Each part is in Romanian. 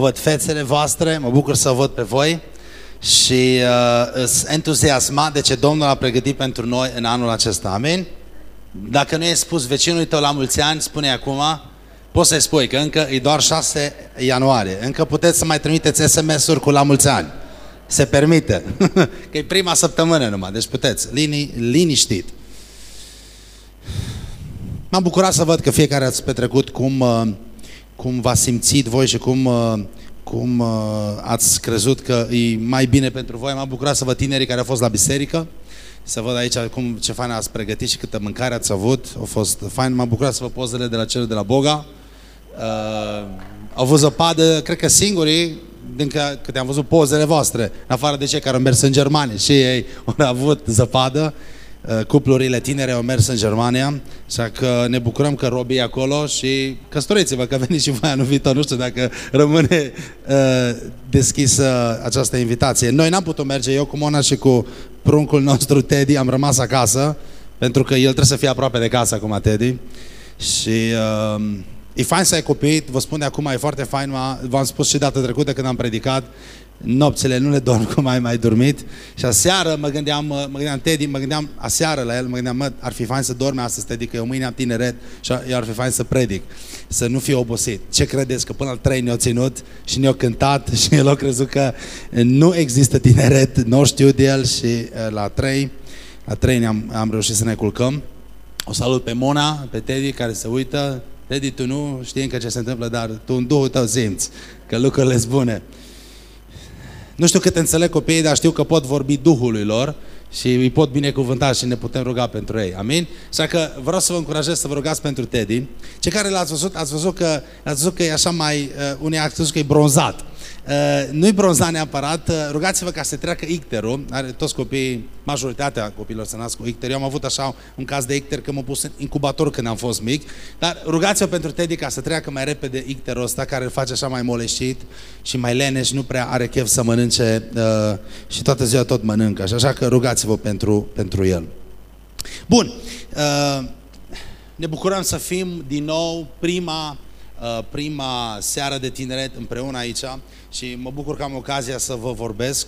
Văd fețele voastre, mă bucur să văd pe voi și uh, sunt entuziasmat de ce Domnul a pregătit pentru noi în anul acesta. Amin? Dacă nu e spus vecinului tău la mulți ani, spune acum, poți să-i spui că încă e doar 6 ianuarie. Încă puteți să mai trimiteți SMS-uri cu la mulți ani. Se permite. că e prima săptămână numai, deci puteți. Lini, liniștit. M-am bucurat să văd că fiecare ați petrecut cum... Uh, cum v-ați simțit voi și cum, uh, cum uh, ați crezut că e mai bine pentru voi. M-am bucurat să văd tinerii care au fost la biserică, să văd aici cum, ce fain ați pregătit și câtă mâncare ați avut. A fost fain. M-am bucurat să văd pozele de la cele de la Boga. Uh, au avut zăpadă, cred că singurii, din că, câte am văzut pozele voastre, în afară de cei care au mers în Germania și ei au avut zăpadă. Uh, cuplurile tinere au mers în Germania, așa că ne bucurăm că Robi e acolo și căsătoriți-vă că veniți și voi anul viitor, nu știu dacă rămâne uh, deschisă această invitație. Noi n-am putut merge, eu cu Mona și cu pruncul nostru Teddy am rămas acasă, pentru că el trebuie să fie aproape de casă acum, Teddy. Și uh, e fain să ai copii, vă spun de acum, e foarte fain, v-am spus și data trecută când am predicat, nopțile nu le dorm cum ai mai dormit și aseară mă gândeam, mă gândeam Teddy, mă gândeam aseară la el, mă gândeam, mă, ar fi fain să dorme astăzi Teddy, că eu mâine am tineret și ar fi fain să predic, să nu fiu obosit. Ce credeți? Că până la trei ne-au ținut și ne-au cântat și el a crezut că nu există tineret, nu știu de el și la trei, la trei ne-am am reușit să ne culcăm. O salut pe Mona, pe Teddy care se uită. Teddy, tu nu știi încă ce se întâmplă, dar tu în Duhul tău simți că lucrurile sunt bune. Nu știu cât înțeleg copiii, dar știu că pot vorbi Duhului lor și îi pot binecuvânta și ne putem ruga pentru ei. Amin? Așa că vreau să vă încurajez să vă rugați pentru Teddy. Cei care l-ați văzut, ați văzut că, ați văzut că e așa mai, uh, unii ați văzut că e bronzat. Uh, nu-i bronzat neapărat, uh, rugați-vă ca să treacă icterul, are toți copiii, majoritatea copiilor să nasc cu icter. Eu am avut așa un caz de icter că m-am pus în incubator când am fost mic, dar rugați-vă pentru Teddy ca să treacă mai repede icterul ăsta care îl face așa mai moleșit și mai leneș, nu prea are chef să mănânce uh, și toată ziua tot mănâncă, așa că rugați-vă pentru, pentru el. Bun, uh, ne bucurăm să fim din nou prima Uh, prima seară de tineret împreună aici și mă bucur că am ocazia să vă vorbesc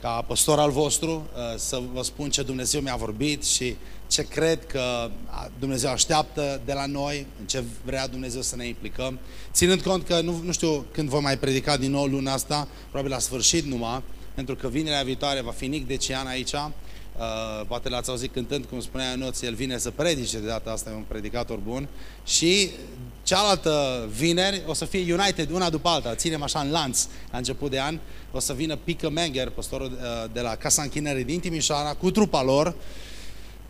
ca păstor al vostru, uh, să vă spun ce Dumnezeu mi-a vorbit și ce cred că Dumnezeu așteaptă de la noi, în ce vrea Dumnezeu să ne implicăm. Ținând cont că nu, nu știu când vom mai predica din nou luna asta, probabil la sfârșit numai, pentru că vinerea viitoare va fi Nic Decian aici, Uh, poate l-ați auzit cântând, cum spunea Ionuț, el vine să predice de data asta, e un predicator bun. Și cealaltă vineri o să fie United, una după alta, ținem așa în lanț la început de an, o să vină Pică Menger, pastorul uh, de la Casa Închinării din Timișoara, cu trupa lor,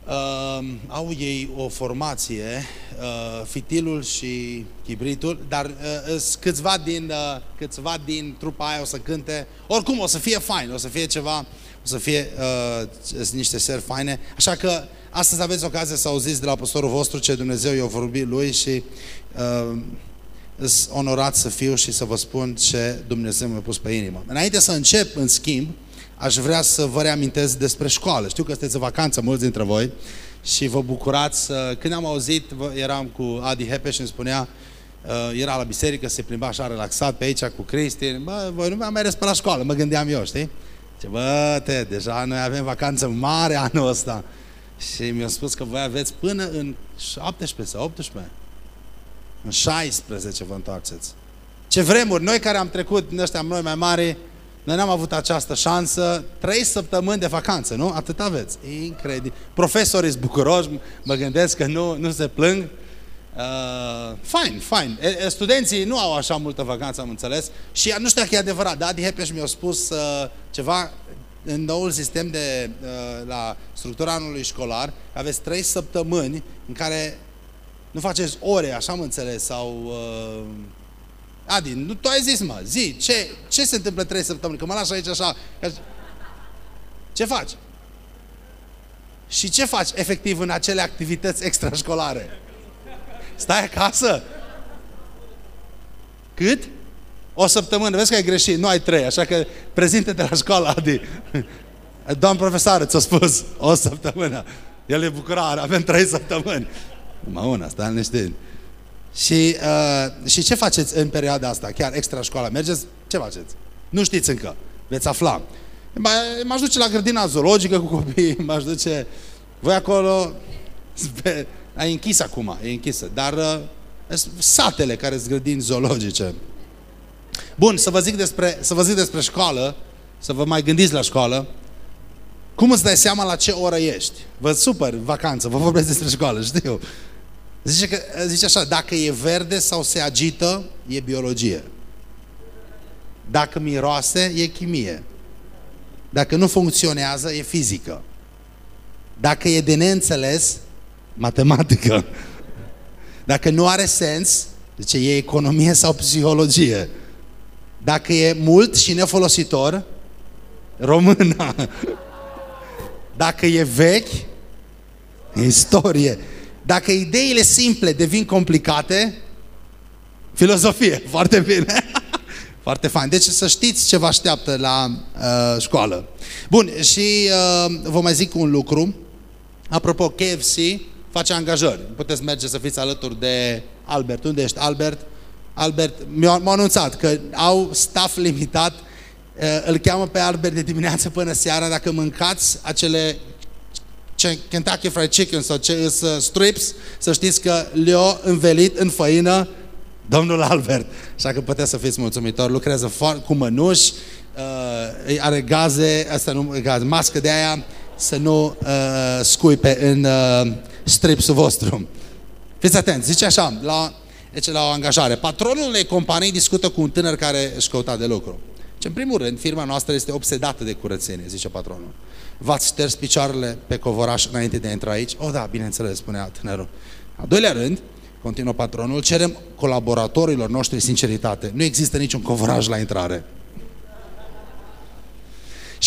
Uh, au ei o formație, uh, fitilul și chibritul, dar uh, câțiva, din, uh, câțiva din trupa aia o să cânte, oricum o să fie fain, o să fie ceva o să fie uh, niște seri faine. Așa că astăzi aveți ocazia să auziți de la pastorul vostru ce Dumnezeu i-a vorbit lui și uh, sunt onorat să fiu și să vă spun ce Dumnezeu mi-a pus pe inimă. Înainte să încep, în schimb, aș vrea să vă reamintesc despre școală. Știu că sunteți în vacanță mulți dintre voi și vă bucurați. Când am auzit, eram cu Adi Hepe și îmi spunea uh, era la biserică, se plimba așa relaxat pe aici cu Cristi. Bă, voi nu mai mereți pe la școală, mă gândeam eu, știi? Ce bă, te, deja noi avem vacanță mare anul ăsta. Și mi-a spus că voi aveți până în 17 sau 18. În 16 vă întoarceți. Ce vremuri, noi care am trecut din ăștia noi mai mari, noi n-am avut această șansă, trei săptămâni de vacanță, nu? Atât aveți. Incredibil. Profesorii sunt bucuroși, mă gândesc că nu, nu se plâng. Uh, fine, fine. E, studenții nu au așa multă vacanță, am înțeles. Și nu știu dacă e adevărat, dar Adi Hepeș mi-a spus uh, ceva în noul sistem de, uh, la structura anului școlar, aveți trei săptămâni în care nu faceți ore, așa am înțeles, sau... Uh, Adi, nu, tu ai zis, mă, zi, ce, ce se întâmplă trei săptămâni? Că mă lași aici așa. Ce faci? Și ce faci efectiv în acele activități extrașcolare? Stai acasă. Cât? O săptămână. Vezi că ai greșit. Nu ai trei. Așa că prezinte-te la școală, Adi. Doamn profesoară, ți-a spus o săptămână. El e bucurar. Avem trei săptămâni. Numai una, stai liniștit. Și, uh, și ce faceți în perioada asta, chiar extra școala? Mergeți? Ce faceți? Nu știți încă. Veți afla. M-aș duce la grădina zoologică cu copiii, m-aș duce... Voi acolo... Ai închis acum, e închisă. Dar uh, satele care sunt grădini zoologice. Bun, să vă, zic despre, să vă zic despre școală, să vă mai gândiți la școală. Cum îți dai seama la ce oră ești? Vă super, vacanță, vă vorbesc despre școală, știu. Zice, că, zice așa, dacă e verde sau se agită, e biologie. Dacă miroase, e chimie. Dacă nu funcționează, e fizică. Dacă e de neînțeles, matematică. Dacă nu are sens, zice, e economie sau psihologie. Dacă e mult și nefolositor, română. Dacă e vechi, e istorie. Dacă ideile simple devin complicate, filozofie. Foarte bine. Foarte fain. Deci să știți ce vă așteaptă la uh, școală. Bun, și uh, vă mai zic un lucru. Apropo, KFC face angajări. Puteți merge să fiți alături de Albert. Unde ești, Albert? Albert, m-a anunțat că au staff limitat, uh, îl cheamă pe Albert de dimineață până seara, dacă mâncați acele Kentucky Fried Chicken sau ce uh, strips, să știți că le-au învelit în făină domnul Albert. Așa că puteți să fiți mulțumitori. Lucrează foarte cu mănuși, uh, are gaze, asta nu, gaz, mască de aia, să nu uh, scuipe în uh, stripsul vostru. Fiți atenți, zice așa, la, deci la o angajare. Patronul unei companii discută cu un tânăr care își căuta de lucru. Și în primul rând, firma noastră este obsedată de curățenie, zice patronul. V-ați șters picioarele pe covoraș înainte de a intra aici? Oh, da, bineînțeles, spunea tânărul. A doilea rând, continuă patronul, cerem colaboratorilor noștri sinceritate. Nu există niciun covoraj la intrare.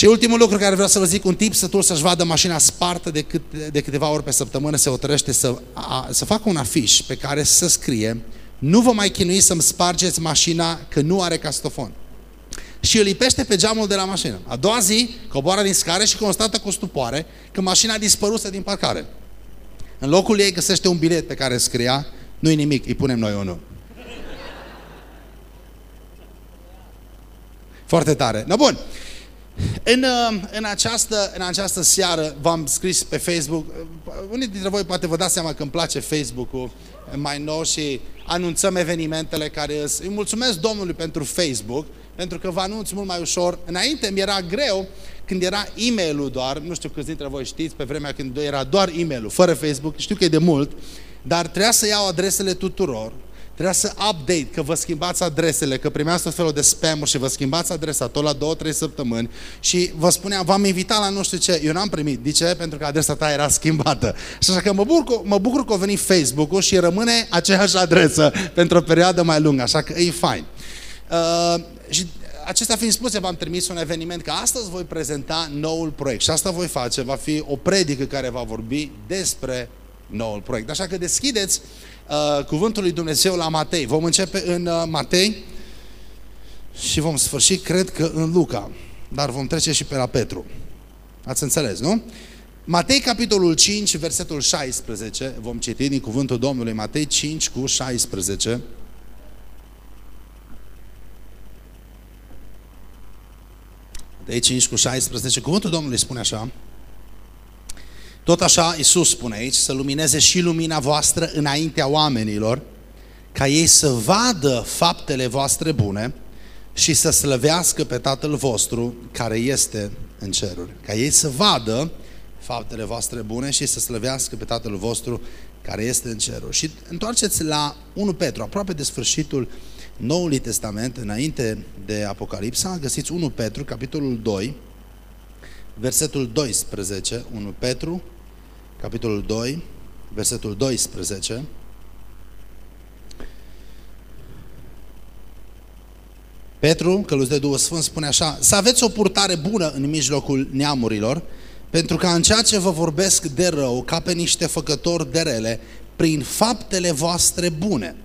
Și ultimul lucru care vreau să vă zic, un tip sătul să-și vadă mașina spartă de, cât, de câteva ori pe săptămână se hotărăște să, a, să facă un afiș pe care să scrie nu vă mai chinui să-mi spargeți mașina că nu are castofon și îl lipește pe geamul de la mașină. A doua zi coboară din scară și constată cu stupoare că mașina a dispărut din parcare. În locul ei găsește un bilet pe care scria nu-i nimic, îi punem noi unul. Foarte tare. No, bun. În, uh, în, această, în această seară v-am scris pe Facebook, uh, unii dintre voi poate vă dați seama că îmi place Facebook-ul mai nou și anunțăm evenimentele care îți... Îi mulțumesc Domnului pentru Facebook, pentru că vă anunț mult mai ușor. Înainte mi era greu când era e mail doar, nu știu câți dintre voi știți, pe vremea când era doar e mail fără Facebook, știu că e de mult, dar trebuia să iau adresele tuturor, trebuia să update, că vă schimbați adresele, că primeați tot felul de spam și vă schimbați adresa tot la 2-3 săptămâni și vă spuneam, v-am invitat la nu știu ce, eu n-am primit. De ce? Pentru că adresa ta era schimbată. Și așa că mă bucur, mă bucur că a venit Facebook-ul și rămâne aceeași adresă pentru o perioadă mai lungă, așa că e fain. Uh, și acestea fiind spuse, v-am trimis un eveniment că astăzi voi prezenta noul proiect și asta voi face, va fi o predică care va vorbi despre noul proiect. Așa că deschideți uh, cuvântul lui Dumnezeu la Matei. Vom începe în uh, Matei și vom sfârși, cred că, în Luca. Dar vom trece și pe la Petru. Ați înțeles, nu? Matei, capitolul 5, versetul 16. Vom citi din cuvântul Domnului Matei 5 cu 16. Matei 5 cu 16. Cuvântul Domnului spune așa. Tot așa, Iisus spune aici, să lumineze și lumina voastră înaintea oamenilor, ca ei să vadă faptele voastre bune și să slăvească pe Tatăl vostru care este în ceruri. Ca ei să vadă faptele voastre bune și să slăvească pe Tatăl vostru care este în ceruri. Și întoarceți la 1 Petru, aproape de sfârșitul Noului Testament, înainte de Apocalipsa, găsiți 1 Petru, capitolul 2, versetul 12, 1 Petru, capitolul 2, versetul 12. Petru, căluz de Duhul Sfânt, spune așa, să aveți o purtare bună în mijlocul neamurilor, pentru că în ceea ce vă vorbesc de rău, ca pe niște făcători de rele, prin faptele voastre bune,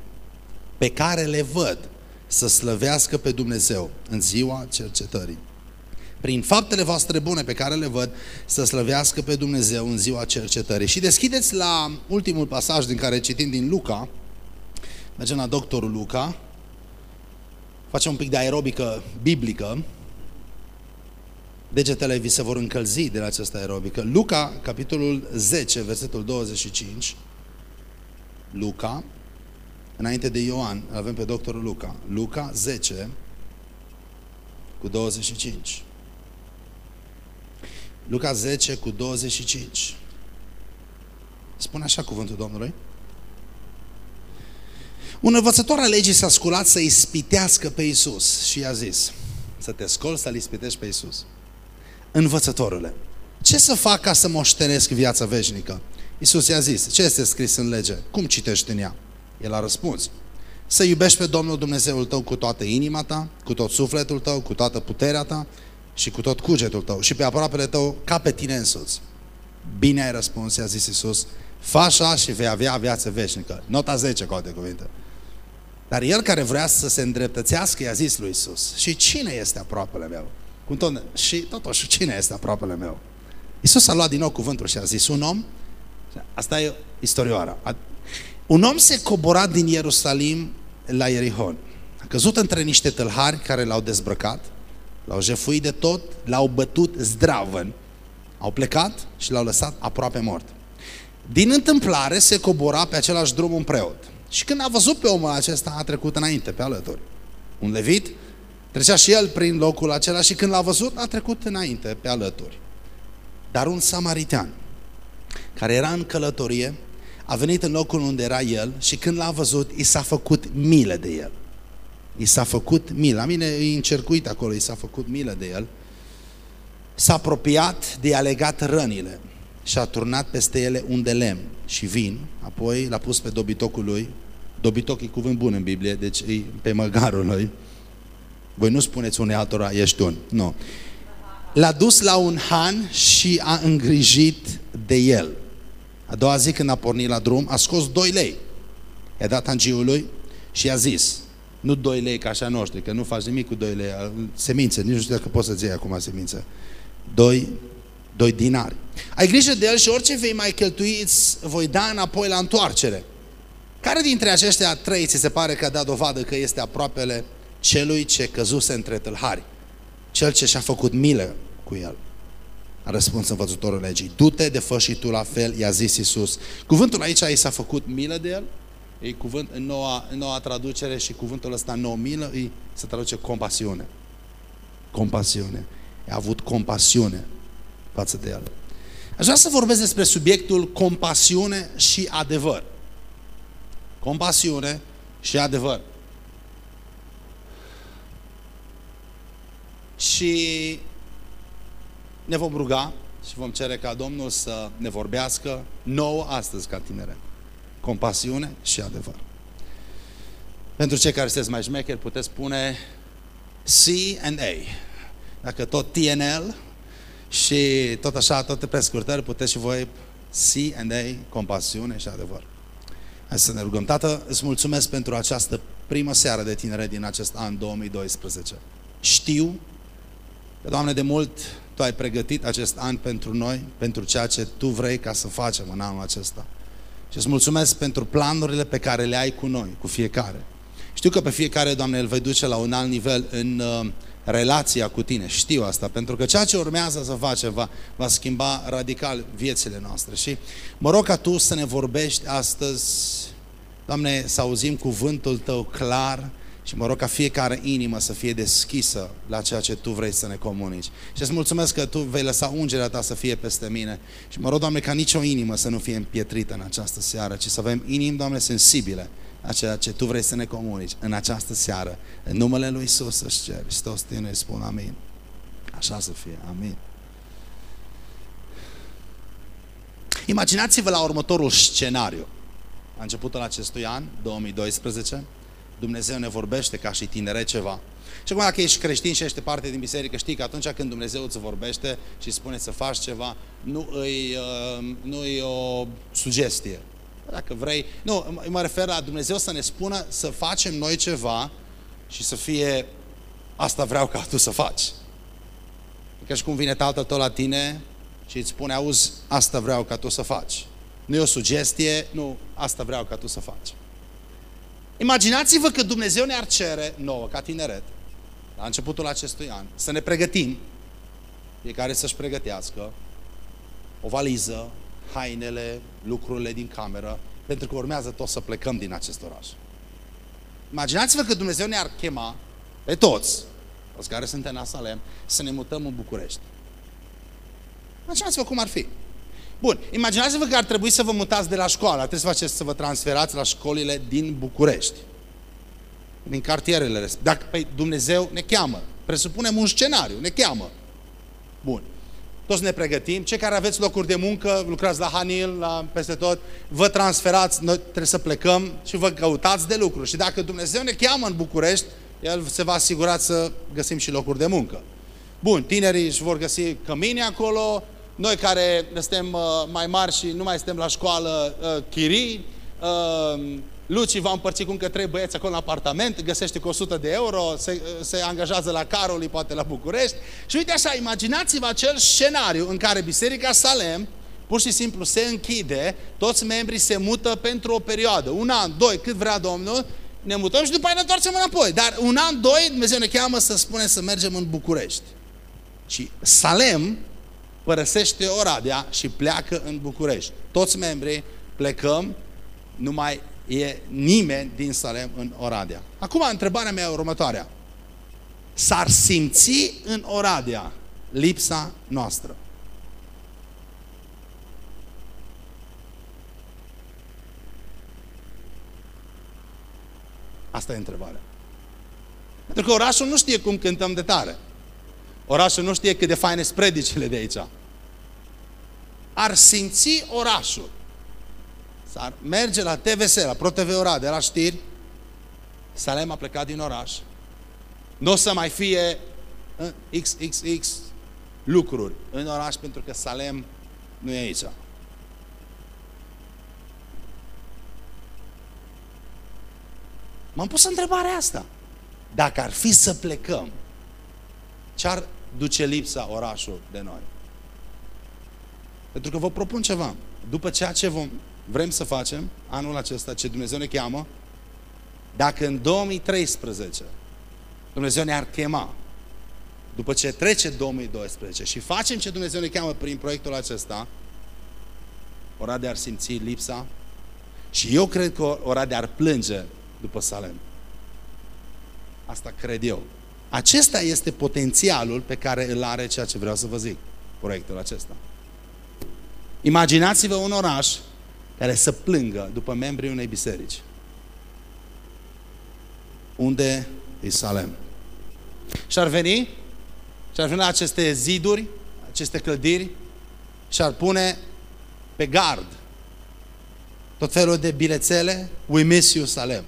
pe care le văd, să slăvească pe Dumnezeu în ziua cercetării prin faptele voastre bune pe care le văd, să slăvească pe Dumnezeu în ziua cercetării. Și deschideți la ultimul pasaj din care citim din Luca, Mergem la doctorul Luca, facem un pic de aerobică biblică, degetele vi se vor încălzi de la această aerobică. Luca, capitolul 10, versetul 25, Luca, înainte de Ioan, avem pe doctorul Luca. Luca 10 cu 25. Luca 10 cu 25. Spune așa cuvântul Domnului. Un învățător al legii s-a sculat să ispitească pe Isus și i-a zis, să te scoli să-L ispitești pe Isus. Învățătorule, ce să fac ca să moștenesc viața veșnică? Isus i-a zis, ce este scris în lege? Cum citești în ea? El a răspuns, să iubești pe Domnul Dumnezeul tău cu toată inima ta, cu tot sufletul tău, cu toată puterea ta și cu tot cugetul tău și pe aproapele tău ca pe tine însuți. Bine ai răspuns, i-a zis Isus, fă așa și vei avea viață veșnică. Nota 10, cu alte cuvinte. Dar el care vrea să se îndreptățească, i-a zis lui Isus, și cine este aproapele meu? Cum tot, și totuși, cine este aproapele meu? Isus a luat din nou cuvântul și a zis, un om, asta e istorioara, un om se cobora din Ierusalim la Ierihon. A căzut între niște tâlhari care l-au dezbrăcat, l-au jefuit de tot, l-au bătut zdravăn, au plecat și l-au lăsat aproape mort. Din întâmplare se cobora pe același drum un preot. Și când a văzut pe omul acesta, a trecut înainte, pe alături. Un levit trecea și el prin locul acela și când l-a văzut, a trecut înainte, pe alături. Dar un samaritean, care era în călătorie, a venit în locul unde era el și când l-a văzut, i s-a făcut milă de el. I s-a făcut milă. La mine e încercuit acolo, i s-a făcut milă de el. S-a apropiat de a legat rănile și a turnat peste ele un de lemn și vin, apoi l-a pus pe dobitocul lui. Dobitoc e cuvânt bun în Biblie, deci e pe măgarul lui. Voi nu spuneți unei altora, ești un. Nu. L-a dus la un han și a îngrijit de el. A doua zi când a pornit la drum, a scos 2 lei. I-a dat hangiului și i-a zis, nu 2 lei ca așa noștri, că nu faci nimic cu 2 lei, semințe, nici nu știu dacă poți să-ți iei acum semințe. 2 doi dinari. Ai grijă de el și orice vei mai cheltui îți voi da înapoi la întoarcere. Care dintre aceștia trei ți se pare că a dat dovadă că este aproapele celui ce căzuse între tâlhari? Cel ce și-a făcut milă cu el. A răspuns învățătorul legii. Du-te de fă și tu la fel, i-a zis Iisus. Cuvântul aici i s-a făcut milă de el? E cuvânt în noua, în noua traducere și cuvântul ăsta nou milă îi se traduce compasiune. Compasiune. A avut compasiune față de el. Aș vrea să vorbesc despre subiectul compasiune și adevăr. Compasiune și adevăr. Și ne vom ruga și vom cere ca Domnul să ne vorbească nouă astăzi ca tinere. Compasiune și adevăr. Pentru cei care sunteți mai șmecheri puteți spune C and A. Dacă tot TNL și tot așa, toate prescurtări, puteți și voi C and A, compasiune și adevăr. Hai să ne rugăm. Tată, îți mulțumesc pentru această primă seară de tinere din acest an 2012. Știu că, Doamne, de mult Tu ai pregătit acest an pentru noi, pentru ceea ce Tu vrei ca să facem în anul acesta. Și îți mulțumesc pentru planurile pe care le ai cu noi, cu fiecare. Știu că pe fiecare, Doamne, îl vei duce la un alt nivel în uh, relația cu tine. Știu asta, pentru că ceea ce urmează să facem va, va schimba radical viețile noastre. Și mă rog ca Tu să ne vorbești astăzi, Doamne, să auzim cuvântul Tău clar și mă rog ca fiecare inimă să fie deschisă la ceea ce Tu vrei să ne comunici. Și îți mulțumesc că Tu vei lăsa ungerea Ta să fie peste mine. Și mă rog, Doamne, ca nicio inimă să nu fie împietrită în această seară, ci să avem inimi, Doamne, sensibile a ceea ce Tu vrei să ne comunici în această seară. În numele Lui Iisus să-și cer. Hristos tine spun amin. Așa să fie. Amin. Imaginați-vă la următorul scenariu. La începutul acestui an, 2012, Dumnezeu ne vorbește ca și tinere ceva. Și acum dacă ești creștin și ești parte din biserică, știi că atunci când Dumnezeu îți vorbește și spune să faci ceva, nu îi, uh, nu îi o sugestie, dacă vrei, nu, mă refer la Dumnezeu să ne spună să facem noi ceva și să fie asta vreau ca tu să faci. Ca și cum vine tatăl tău la tine și îți spune, auzi, asta vreau ca tu să faci. Nu e o sugestie, nu, asta vreau ca tu să faci. Imaginați-vă că Dumnezeu ne-ar cere nouă, ca tineret, la începutul acestui an, să ne pregătim, fiecare să-și pregătească o valiză, hainele, lucrurile din cameră, pentru că urmează tot să plecăm din acest oraș. Imaginați-vă că Dumnezeu ne-ar chema pe toți, toți care suntem în Salem, să ne mutăm în București. Imaginați-vă cum ar fi. Bun, imaginați-vă că ar trebui să vă mutați de la școală, trebuie să faceți să vă transferați la școlile din București. Din cartierele respective. Dacă pe păi, Dumnezeu ne cheamă, presupunem un scenariu, ne cheamă. Bun. Toți ne pregătim. Cei care aveți locuri de muncă, lucrați la Hanil, la peste tot, vă transferați, noi trebuie să plecăm și vă căutați de lucru. Și dacă Dumnezeu ne cheamă în București, El se va asigura să găsim și locuri de muncă. Bun, tinerii își vor găsi cămini acolo, noi care suntem uh, mai mari și nu mai suntem la școală, uh, chirii, uh, Luci va împărți cu încă trei băieți acolo în apartament, găsește cu 100 de euro, se, se angajează la Caroli, poate la București. Și uite așa, imaginați-vă acel scenariu în care Biserica Salem pur și simplu se închide, toți membrii se mută pentru o perioadă, un an, doi, cât vrea Domnul, ne mutăm și după aia ne întoarcem înapoi. Dar un an, doi, Dumnezeu ne cheamă să spunem să mergem în București. Și Salem părăsește Oradea și pleacă în București. Toți membrii plecăm, nu mai e nimeni din Salem în Oradea. Acum, întrebarea mea următoarea. S-ar simți în Oradea lipsa noastră? Asta e întrebarea. Pentru că orașul nu știe cum cântăm de tare. Orașul nu știe cât de faine sunt predicile de aici. Ar simți orașul. S-ar merge la TVS, la ProTV Oradea, la știri. Salem a plecat din oraș. Nu o să mai fie XXX lucruri în oraș pentru că Salem nu e aici. M-am pus întrebarea asta. Dacă ar fi să plecăm, ce-ar duce lipsa orașul de noi? Pentru că vă propun ceva. După ceea ce vom, vrem să facem anul acesta, ce Dumnezeu ne cheamă, dacă în 2013 Dumnezeu ne-ar chema, după ce trece 2012 și facem ce Dumnezeu ne cheamă prin proiectul acesta, Oradea ar simți lipsa și eu cred că Oradea ar plânge după Salem. Asta cred eu. Acesta este potențialul pe care îl are ceea ce vreau să vă zic, proiectul acesta. Imaginați-vă un oraș care să plângă după membrii unei biserici. Unde e Salem? Și ar veni, și ar veni la aceste ziduri, aceste clădiri, și ar pune pe gard tot felul de bilețele, we miss you, Salem.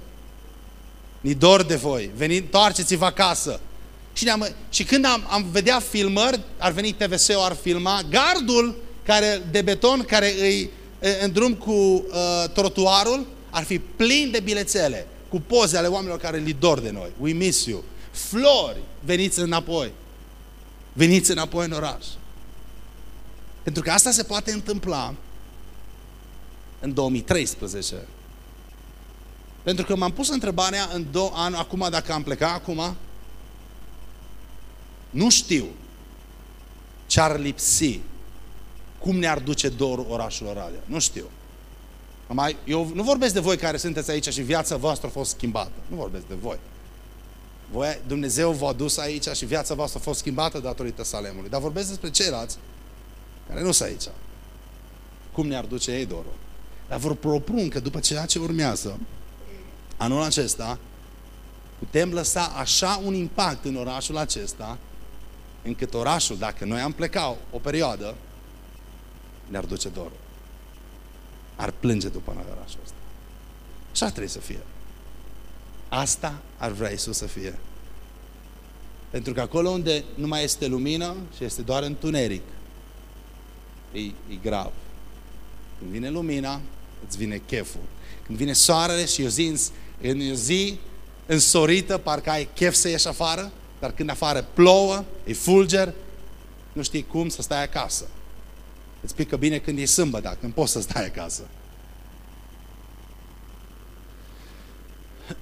Ni dor de voi, veni, întoarceți-vă acasă. Și, am, și când am, am vedea filmări, ar veni TVS-ul, ar filma, gardul care, de beton care îi în drum cu uh, trotuarul ar fi plin de bilețele cu poze ale oamenilor care li dor de noi. We miss you. Flori, veniți înapoi. Veniți înapoi în oraș. Pentru că asta se poate întâmpla în 2013. Pentru că m-am pus întrebarea în două ani, acum dacă am plecat acum, nu știu ce ar lipsi cum ne-ar duce dorul orașul Oradea. Nu știu. Mai, eu nu vorbesc de voi care sunteți aici și viața voastră a fost schimbată. Nu vorbesc de voi. voi Dumnezeu v-a dus aici și viața voastră a fost schimbată datorită Salemului. Dar vorbesc despre ceilalți care nu sunt aici. Cum ne-ar duce ei dorul. Dar vă propun că după ceea ce urmează, anul acesta, putem lăsa așa un impact în orașul acesta, încât orașul, dacă noi am plecat o perioadă, ne-ar duce dorul. Ar plânge după noi orașul ăsta. Așa trebuie să fie. Asta ar vrea Isus să fie. Pentru că acolo unde nu mai este lumină și este doar întuneric, e, e grav. Când vine lumina, îți vine cheful. Când vine soarele și o zi, în o zi însorită, parcă ai chef să ieși afară, dar când afară plouă, e fulger, nu știi cum să stai acasă. Îți pică bine când e sâmbătă, când poți să stai acasă.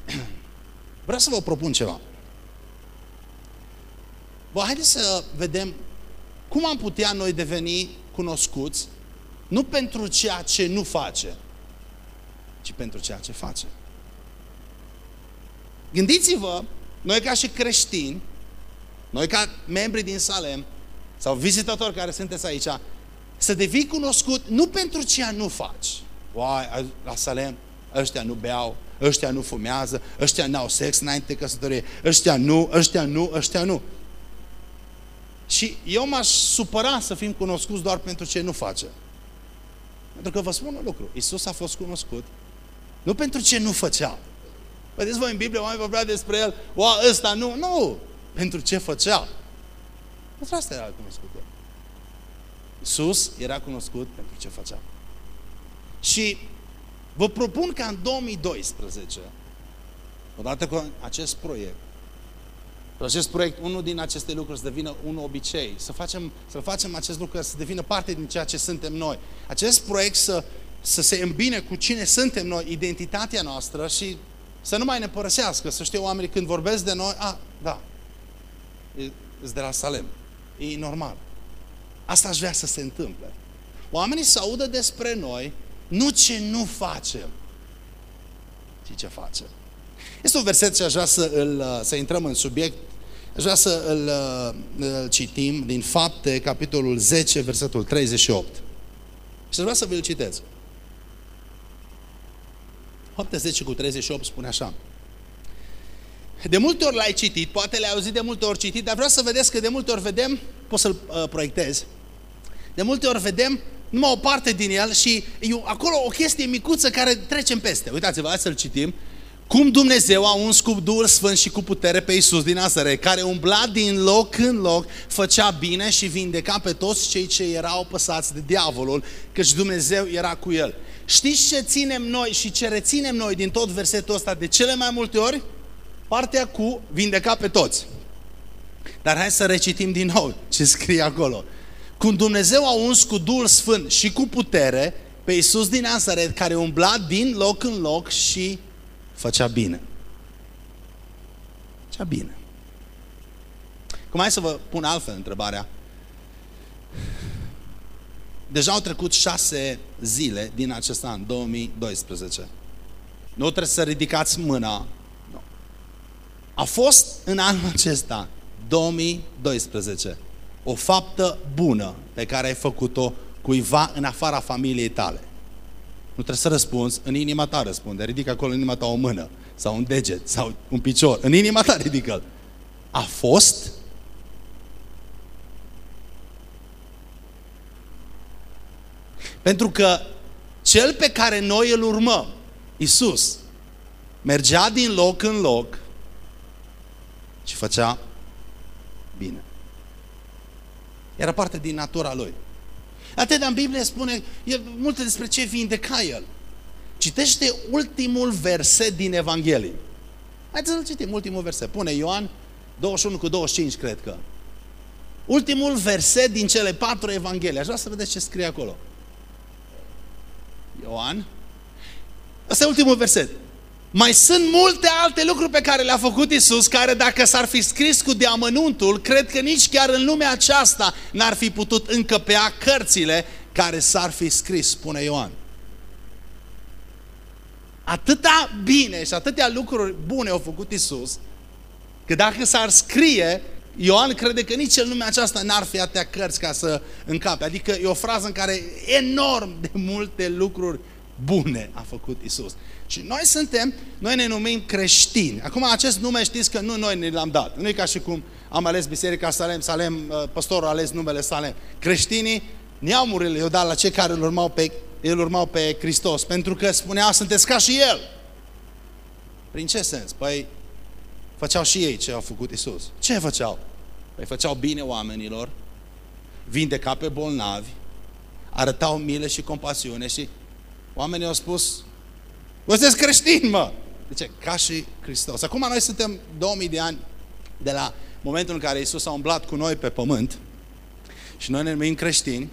Vreau să vă propun ceva. Bă, haideți să vedem cum am putea noi deveni cunoscuți nu pentru ceea ce nu face, ci pentru ceea ce face. Gândiți-vă, noi ca și creștini, noi ca membri din Salem, sau vizitatori care sunteți aici, să devii cunoscut nu pentru ceea nu faci. Uai, la Salem, ăștia nu beau, ăștia nu fumează, ăștia n-au sex înainte de căsătorie, ăștia nu, ăștia nu, ăștia nu. Și eu m-aș supăra să fim cunoscuți doar pentru ce nu face. Pentru că vă spun un lucru, Isus a fost cunoscut nu pentru ce nu făcea. Vedeți voi în Biblie, oamenii vorbea despre el, o, ăsta nu, nu, pentru ce făcea. Pentru asta era cunoscut el. Isus era cunoscut pentru ce făcea. Și vă propun ca în 2012, odată cu acest proiect, acest proiect, unul din aceste lucruri să devină un obicei, să facem, să facem acest lucru să devină parte din ceea ce suntem noi. Acest proiect să, să se îmbine cu cine suntem noi, identitatea noastră și să nu mai ne părăsească, să știe oamenii când vorbesc de noi, a, da, e de la Salem, e normal. Asta aș vrea să se întâmple. Oamenii să audă despre noi, nu ce nu facem, ci ce facem. Este un verset și aș vrea să, îl, să intrăm în subiect, aș vrea să îl, îl citim din Fapte, capitolul 10, versetul 38. Și aș vrea să vi-l citesc. Fapte 10 cu 38 spune așa. De multe ori l-ai citit, poate le-ai auzit de multe ori citit, dar vreau să vedeți că de multe ori vedem, poți să-l uh, proiectezi, de multe ori vedem numai o parte din el și e acolo o chestie micuță care trecem peste. Uitați-vă, hai să-l citim. Cum Dumnezeu a uns cu Duhul Sfânt și cu putere pe Iisus din Nazare, care umbla din loc în loc, făcea bine și vindeca pe toți cei ce erau păsați de diavolul, căci Dumnezeu era cu el. Știți ce ținem noi și ce reținem noi din tot versetul ăsta de cele mai multe ori? Partea cu vindeca pe toți. Dar hai să recitim din nou ce scrie acolo. Cum Dumnezeu a uns cu Duhul Sfânt și cu putere pe Iisus din Nazaret, care umbla din loc în loc și făcea bine. Făcea bine. Cum hai să vă pun altfel întrebarea. Deja au trecut șase zile din acest an, 2012. Nu trebuie să ridicați mâna. Nu. A fost în anul acesta, 2012, o faptă bună pe care ai făcut-o cuiva în afara familiei tale. Nu trebuie să răspunzi, în inima ta răspunde. Ridică acolo în inima ta o mână, sau un deget, sau un picior. În inima ta ridică-l. A fost Pentru că cel pe care noi îl urmăm, Isus, mergea din loc în loc și făcea bine. Era parte din natura lui. Atât în Biblie spune e multe despre ce vindeca el. Citește ultimul verset din Evanghelie. Haideți să-l citim, ultimul verset. Pune Ioan 21 cu 25, cred că. Ultimul verset din cele patru Evanghelii. Aș vrea să vedeți ce scrie acolo. Ioan. Asta e ultimul verset. Mai sunt multe alte lucruri pe care le-a făcut Isus, care dacă s-ar fi scris cu deamănuntul, cred că nici chiar în lumea aceasta n-ar fi putut încăpea cărțile care s-ar fi scris, spune Ioan. Atâta bine și atâtea lucruri bune au făcut Isus, că dacă s-ar scrie, Ioan crede că nici în lumea aceasta n-ar fi atâtea cărți ca să încape. Adică e o frază în care enorm de multe lucruri bune a făcut Isus. Și noi suntem, noi ne numim creștini. Acum acest nume știți că nu noi ne l-am dat. Nu e ca și cum am ales Biserica Salem, Salem, uh, păstorul a ales numele Salem. Creștinii, neamurile i-au dat la cei care îl urmau pe, îl urmau pe Hristos. Pentru că spunea, sunteți ca și El. Prin ce sens? Păi făceau și ei ce au făcut Isus. Ce făceau? Păi făceau bine oamenilor, vindeca pe bolnavi, arătau milă și compasiune și oamenii au spus, Vă sunteți creștini, mă! De ce? Ca și Hristos. Acum noi suntem 2000 de ani de la momentul în care Isus a umblat cu noi pe pământ și noi ne numim creștini,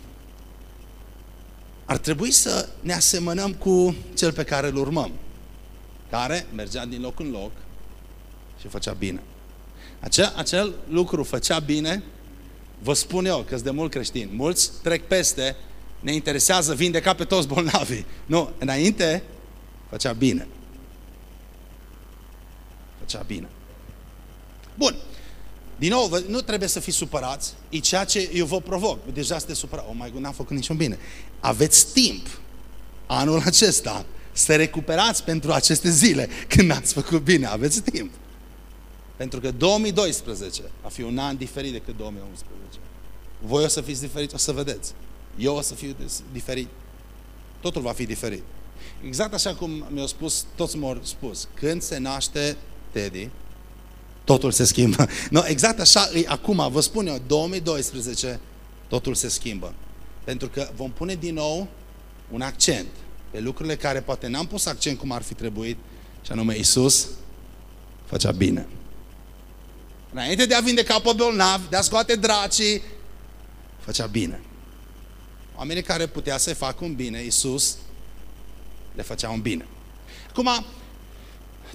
ar trebui să ne asemănăm cu cel pe care îl urmăm. care mergea din loc în loc și făcea bine. Acel, acel lucru făcea bine, vă spun eu, că de mult creștini. Mulți trec peste, ne interesează, vindeca pe toți bolnavii. Nu, înainte făcea bine. Făcea bine. Bun. Din nou, nu trebuie să fiți supărați, e ceea ce eu vă provoc. Deja sunteți supărat. Oh my God, n-am făcut niciun bine. Aveți timp anul acesta să recuperați pentru aceste zile când ați făcut bine. Aveți timp. Pentru că 2012 va fi un an diferit decât 2011. Voi o să fiți diferiți, o să vedeți. Eu o să fiu diferit. Totul va fi diferit. Exact așa cum mi-au spus, toți m-au spus, când se naște Teddy, totul se schimbă. No, exact așa e acum, vă spun eu, 2012, totul se schimbă. Pentru că vom pune din nou un accent pe lucrurile care poate n-am pus accent cum ar fi trebuit, și anume Iisus făcea bine. Înainte de a vindeca pe bolnav, de a scoate dracii, făcea bine. Oamenii care putea să facă un bine, Iisus le făcea un bine. Acum,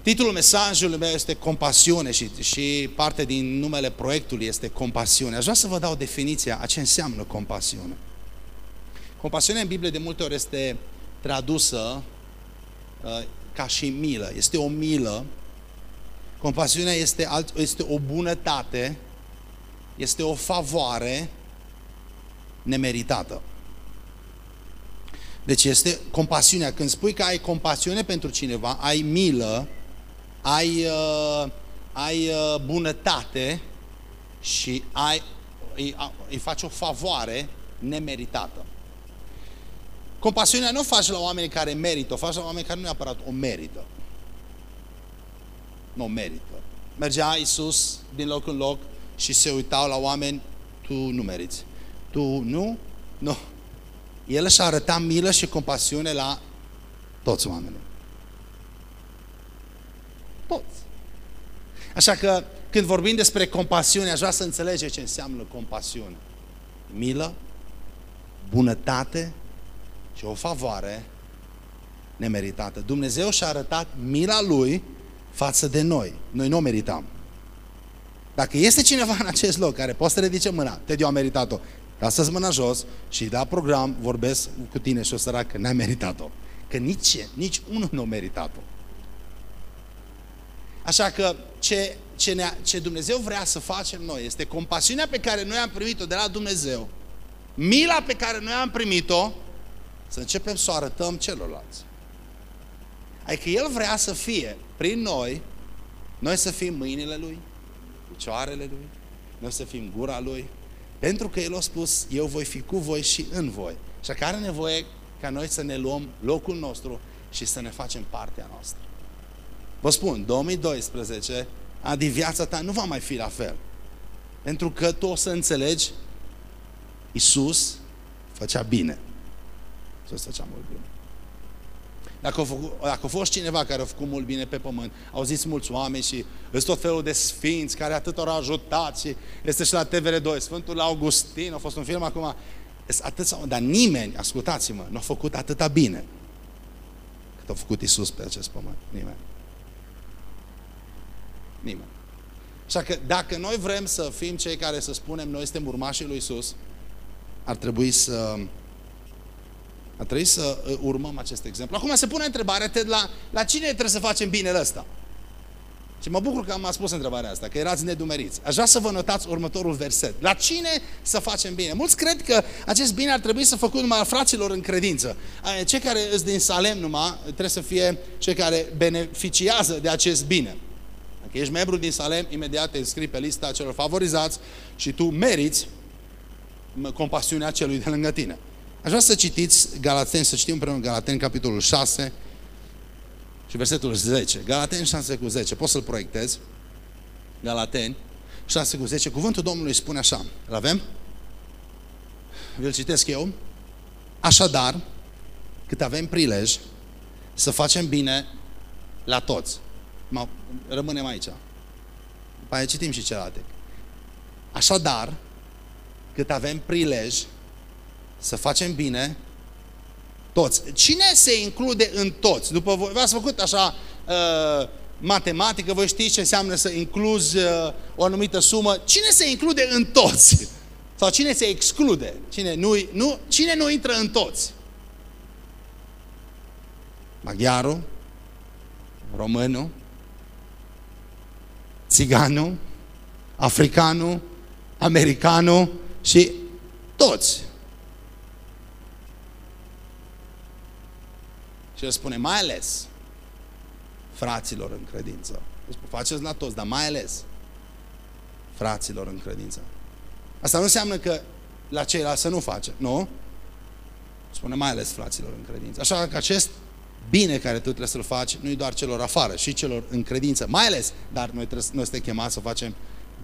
titlul mesajului meu este compasiune și, și parte din numele proiectului este compasiune. Aș vrea să vă dau definiția a ce înseamnă compasiune. Compasiunea în Biblie de multe ori este tradusă uh, ca și milă. Este o milă. Compasiunea este, alt, este o bunătate, este o favoare nemeritată. Deci este compasiunea. Când spui că ai compasiune pentru cineva, ai milă, ai, uh, ai uh, bunătate și ai, îi, îi faci o favoare nemeritată. Compasiunea nu o faci la oamenii care merită, o faci la oameni care nu neapărat o merită. Nu o merită. Mergea Iisus din loc în loc și se uitau la oameni, tu nu meriți. Tu nu? Nu. El își arăta milă și compasiune la toți oamenii. Toți. Așa că când vorbim despre compasiune, aș vrea să înțelege ce înseamnă compasiune. Milă, bunătate, și o favoare nemeritată. Dumnezeu și-a arătat mila Lui față de noi. Noi nu o meritam. Dacă este cineva în acest loc care poate să ridice mâna, te am meritat-o, lasă-ți mâna jos și da program, vorbesc cu tine și o să că n-ai meritat-o. Că nici, nici unul nu a meritat-o. Așa că ce, ce, ne, ce Dumnezeu vrea să facem noi este compasiunea pe care noi am primit-o de la Dumnezeu, mila pe care noi am primit-o, să începem să o arătăm celorlalți. Adică El vrea să fie prin noi, noi să fim mâinile Lui, picioarele Lui, noi să fim gura Lui, pentru că El a spus, eu voi fi cu voi și în voi. Și care are nevoie ca noi să ne luăm locul nostru și să ne facem partea noastră. Vă spun, 2012, adi viața ta nu va mai fi la fel. Pentru că tu o să înțelegi, Iisus făcea bine să făcea mult bine. Dacă a, făcut, dacă a fost cineva care a făcut mult bine pe pământ, au zis mulți oameni și sunt tot felul de sfinți care atât au ajutat și este și la TVR2, Sfântul Augustin, a fost un film acum, atât, dar nimeni, ascultați-mă, nu a făcut atâta bine cât a făcut Isus pe acest pământ. Nimeni. Nimeni. Așa că dacă noi vrem să fim cei care să spunem noi suntem urmașii lui Isus, ar trebui să a trebuit să uh, urmăm acest exemplu. Acum se pune întrebarea, Ted, la, la cine trebuie să facem binele ăsta? Și mă bucur că am spus întrebarea asta, că erați nedumeriți. Aș vrea să vă notați următorul verset. La cine să facem bine? Mulți cred că acest bine ar trebui să făcut numai fraților în credință. Cei care îți din Salem numai trebuie să fie cei care beneficiază de acest bine. Dacă ești membru din Salem, imediat te înscrii pe lista celor favorizați și tu meriți compasiunea celui de lângă tine. Aș vrea să citiți Galateni, să citim împreună Galateni, capitolul 6 și versetul 10. Galateni 6 cu 10. Poți să-l proiectezi? Galateni 6 cu 10. Cuvântul Domnului spune așa. Îl avem? Vi-l citesc eu. Așadar, cât avem prilej să facem bine la toți. Ma, rămânem aici. După aia citim și celelalte. Așadar, cât avem prilej să facem bine Toți. Cine se include în toți? După voi, v-ați făcut așa uh, matematică, voi știți ce înseamnă să incluzi uh, o anumită sumă. Cine se include în toți? Sau cine se exclude? Cine nu, nu, cine nu intră în toți? Maghiarul, românul, țiganul, africanul, americanul și toți. Și el spune mai ales fraților în credință. Faceți la toți, dar mai ales fraților în credință. Asta nu înseamnă că la ceilalți să nu face, nu? Spune mai ales fraților în credință. Așa că acest bine care tu trebuie să-l faci, nu-i doar celor afară, și celor în credință, mai ales, dar noi, trebuie, noi suntem chemați să facem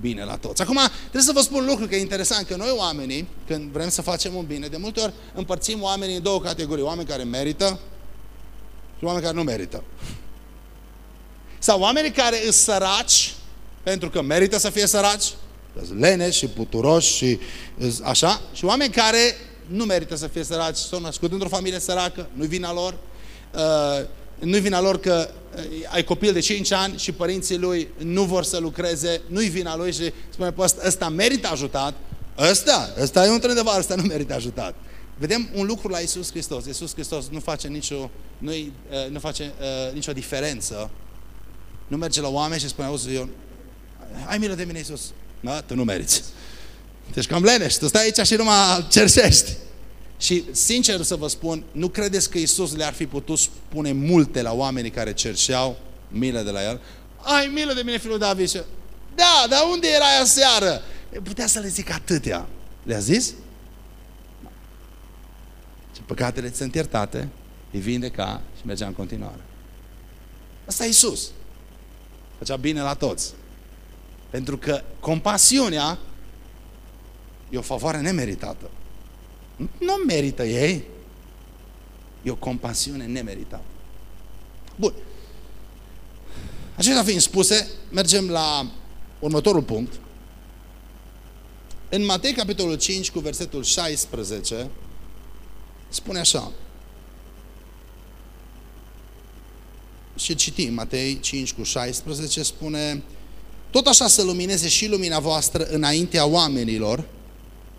bine la toți. Acum, trebuie să vă spun un lucru că e interesant, că noi oamenii, când vrem să facem un bine, de multe ori împărțim oamenii în două categorii, oameni care merită și oameni care nu merită. Sau oameni care îs săraci, pentru că merită să fie săraci, leneși și puturoși și așa, și oameni care nu merită să fie săraci, s-au născut într-o familie săracă, nu-i vina lor, uh, nu-i vina lor că uh, ai copil de 5 ani și părinții lui nu vor să lucreze, nu-i vina lui și spune, păi ăsta, ăsta merită ajutat, ăsta, ăsta e un tren de vară, ăsta nu merită ajutat. Vedem un lucru la Isus Hristos. Isus Hristos nu face nicio, nu, uh, nu face, uh, nicio diferență. Nu merge la oameni și spune, auzi, eu, ai milă de mine, Isus. Da? Tu nu meriți. Deci cam lenești, tu stai aici și numai cerșești. Și sincer să vă spun, nu credeți că Isus le-ar fi putut spune multe la oamenii care cerșeau milă de la el? Ai milă de mine, fiul David. Și, da, dar unde era aia seară? Putea să le zic atâtea. Le-a zis? Și păcatele sunt iertate, îi vindeca și mergea în continuare. Asta e Isus. Făcea bine la toți. Pentru că compasiunea e o favoare nemeritată. Nu merită ei. E o compasiune nemeritată. Bun. Acestea fiind spuse, mergem la următorul punct. În Matei, capitolul 5, cu versetul 16, spune așa. Și citim, Matei 5 cu 16, spune tot așa să lumineze și lumina voastră înaintea oamenilor,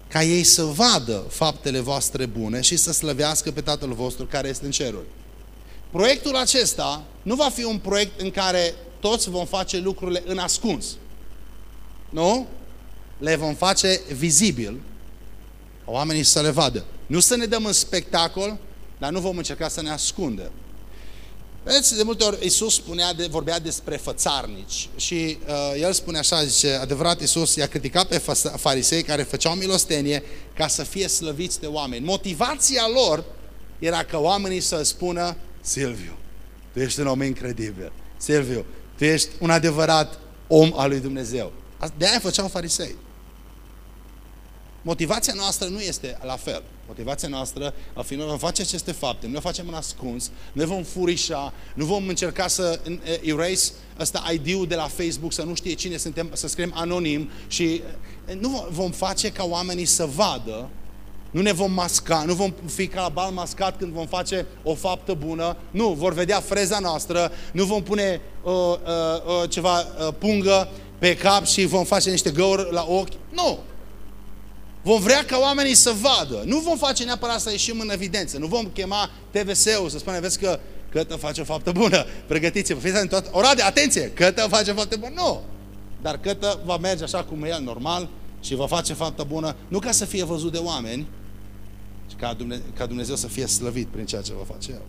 ca ei să vadă faptele voastre bune și să slăvească pe Tatăl vostru care este în ceruri. Proiectul acesta nu va fi un proiect în care toți vom face lucrurile în ascuns. Nu? Le vom face vizibil, ca oamenii să le vadă. Nu să ne dăm în spectacol, dar nu vom încerca să ne ascundem. Vedeți, de multe ori Iisus spunea de, vorbea despre fățarnici și uh, el spune așa, zice, adevărat Iisus i-a criticat pe farisei care făceau milostenie ca să fie slăviți de oameni. Motivația lor era că oamenii să spună, Silviu, tu ești un om incredibil. Silviu, tu ești un adevărat om al lui Dumnezeu. De aia făceau farisei. Motivația noastră nu este la fel. Motivația noastră va fi, noi vom face aceste fapte, nu le facem în ascuns, ne vom furișa, nu vom încerca să erase ăsta ID-ul de la Facebook, să nu știe cine suntem, să scriem anonim și nu vom face ca oamenii să vadă, nu ne vom masca, nu vom fi ca la bal mascat când vom face o faptă bună, nu, vor vedea freza noastră, nu vom pune uh, uh, uh, ceva uh, pungă pe cap și vom face niște găuri la ochi, nu! Vom vrea ca oamenii să vadă. Nu vom face neapărat să ieșim în evidență. Nu vom chema TVS-ul să spunem, vezi că Cătă face o faptă bună. Pregătiți-vă, fiți în toată... Orade, atenție! Cătă face o faptă bună. Nu! Dar Cătă va merge așa cum e el normal și va face faptă bună, nu ca să fie văzut de oameni, ci ca Dumnezeu, ca Dumnezeu să fie slăvit prin ceea ce va face El.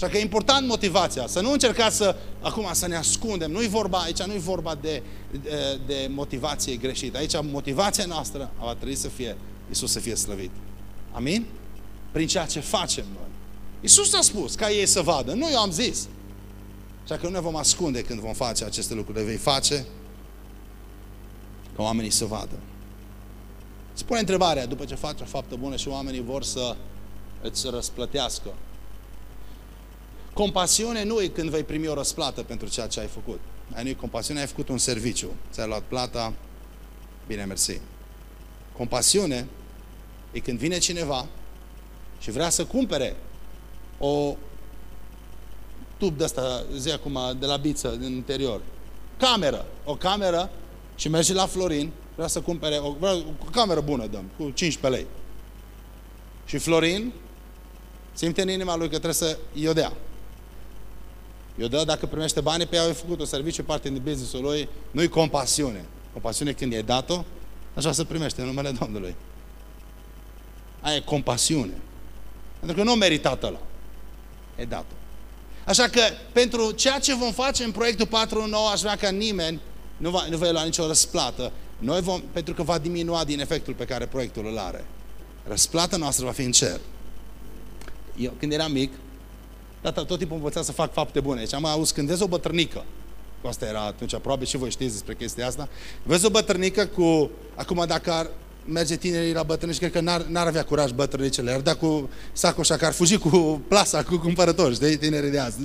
Așa că e important motivația. Să nu încercați să, acum, să ne ascundem. Nu-i vorba, aici nu-i vorba de, de, de motivație greșită. Aici motivația noastră va trebui să fie Isus să fie slăvit. Amin? Prin ceea ce facem noi. Isus a spus ca ei să vadă. Nu eu am zis. Așa că nu ne vom ascunde când vom face aceste lucruri. Le vei face ca oamenii să vadă. Spune întrebarea, după ce faci o faptă bună și oamenii vor să îți răsplătească Compasiune nu e când vei primi o răsplată pentru ceea ce ai făcut. Ai nu e compasiune, ai făcut un serviciu. Ți-ai luat plata, bine, mersi. Compasiune e când vine cineva și vrea să cumpere o tub de asta, zi acum, de la biță, din interior. Cameră. O cameră și merge la Florin, vrea să cumpere o, vrea, o cameră bună, dăm, cu 15 lei. Și Florin simte în inima lui că trebuie să i-o dea. I dă dacă primește bani pe ea, au făcut o serviciu, parte din business-ul lui, nu-i compasiune. Compasiune când e dat-o, așa se primește în numele Domnului. Aia e compasiune. Pentru că nu meritat ăla. E dat -o. Așa că pentru ceea ce vom face în proiectul 4.9 aș vrea ca nimeni nu va, nu va lua nicio răsplată. Noi vom, pentru că va diminua din efectul pe care proiectul îl are. Răsplata noastră va fi în cer. Eu, când eram mic, tata tot timpul învăța să fac fapte bune. Deci am auzit când vezi o bătrânică, cu asta era atunci, probabil și voi știți despre chestia asta, vezi o bătrânică cu, acum dacă ar, merge tinerii la bătrâni și cred că n-ar, n-ar avea curaj bătrânicele, ar da cu sacul așa, că ar fugi cu plasa, cu cumpărători, știi, tinerii de azi.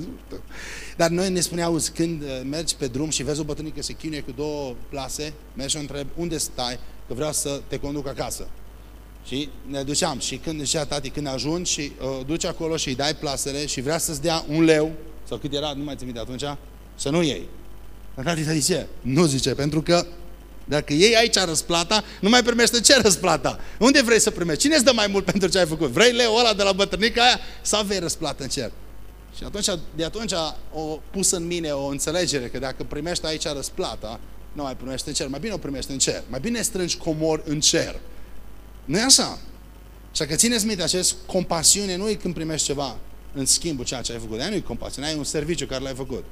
Dar noi ne spunea, auzi, când uh, mergi pe drum și vezi o bătrânică se chinuie cu două plase, mergi și o întreb, unde stai, că vreau să te conduc acasă. Și ne duceam și când zicea tati, când ajungi și uh, duci acolo și îi dai plasele și vrea să-ți dea un leu, sau cât era, nu mai țin de atunci, să nu iei. Dar tati zice, nu zice, pentru că dacă iei aici răsplata, nu mai primește ce răsplata? Unde vrei să primești? Cine îți dă mai mult pentru ce ai făcut? Vrei leu ăla de la bătrânica aia sau vei răsplată în cer? Și atunci, de atunci o pus în mine o înțelegere că dacă primești aici răsplata, nu mai primești în cer. Mai bine o primești în cer. Mai bine strângi comori în cer. Nu e așa? Așa că țineți minte, acest compasiune nu e când primești ceva în schimbul ceea ce ai făcut. Aia nu e compasiune, ai un serviciu care l-ai făcut.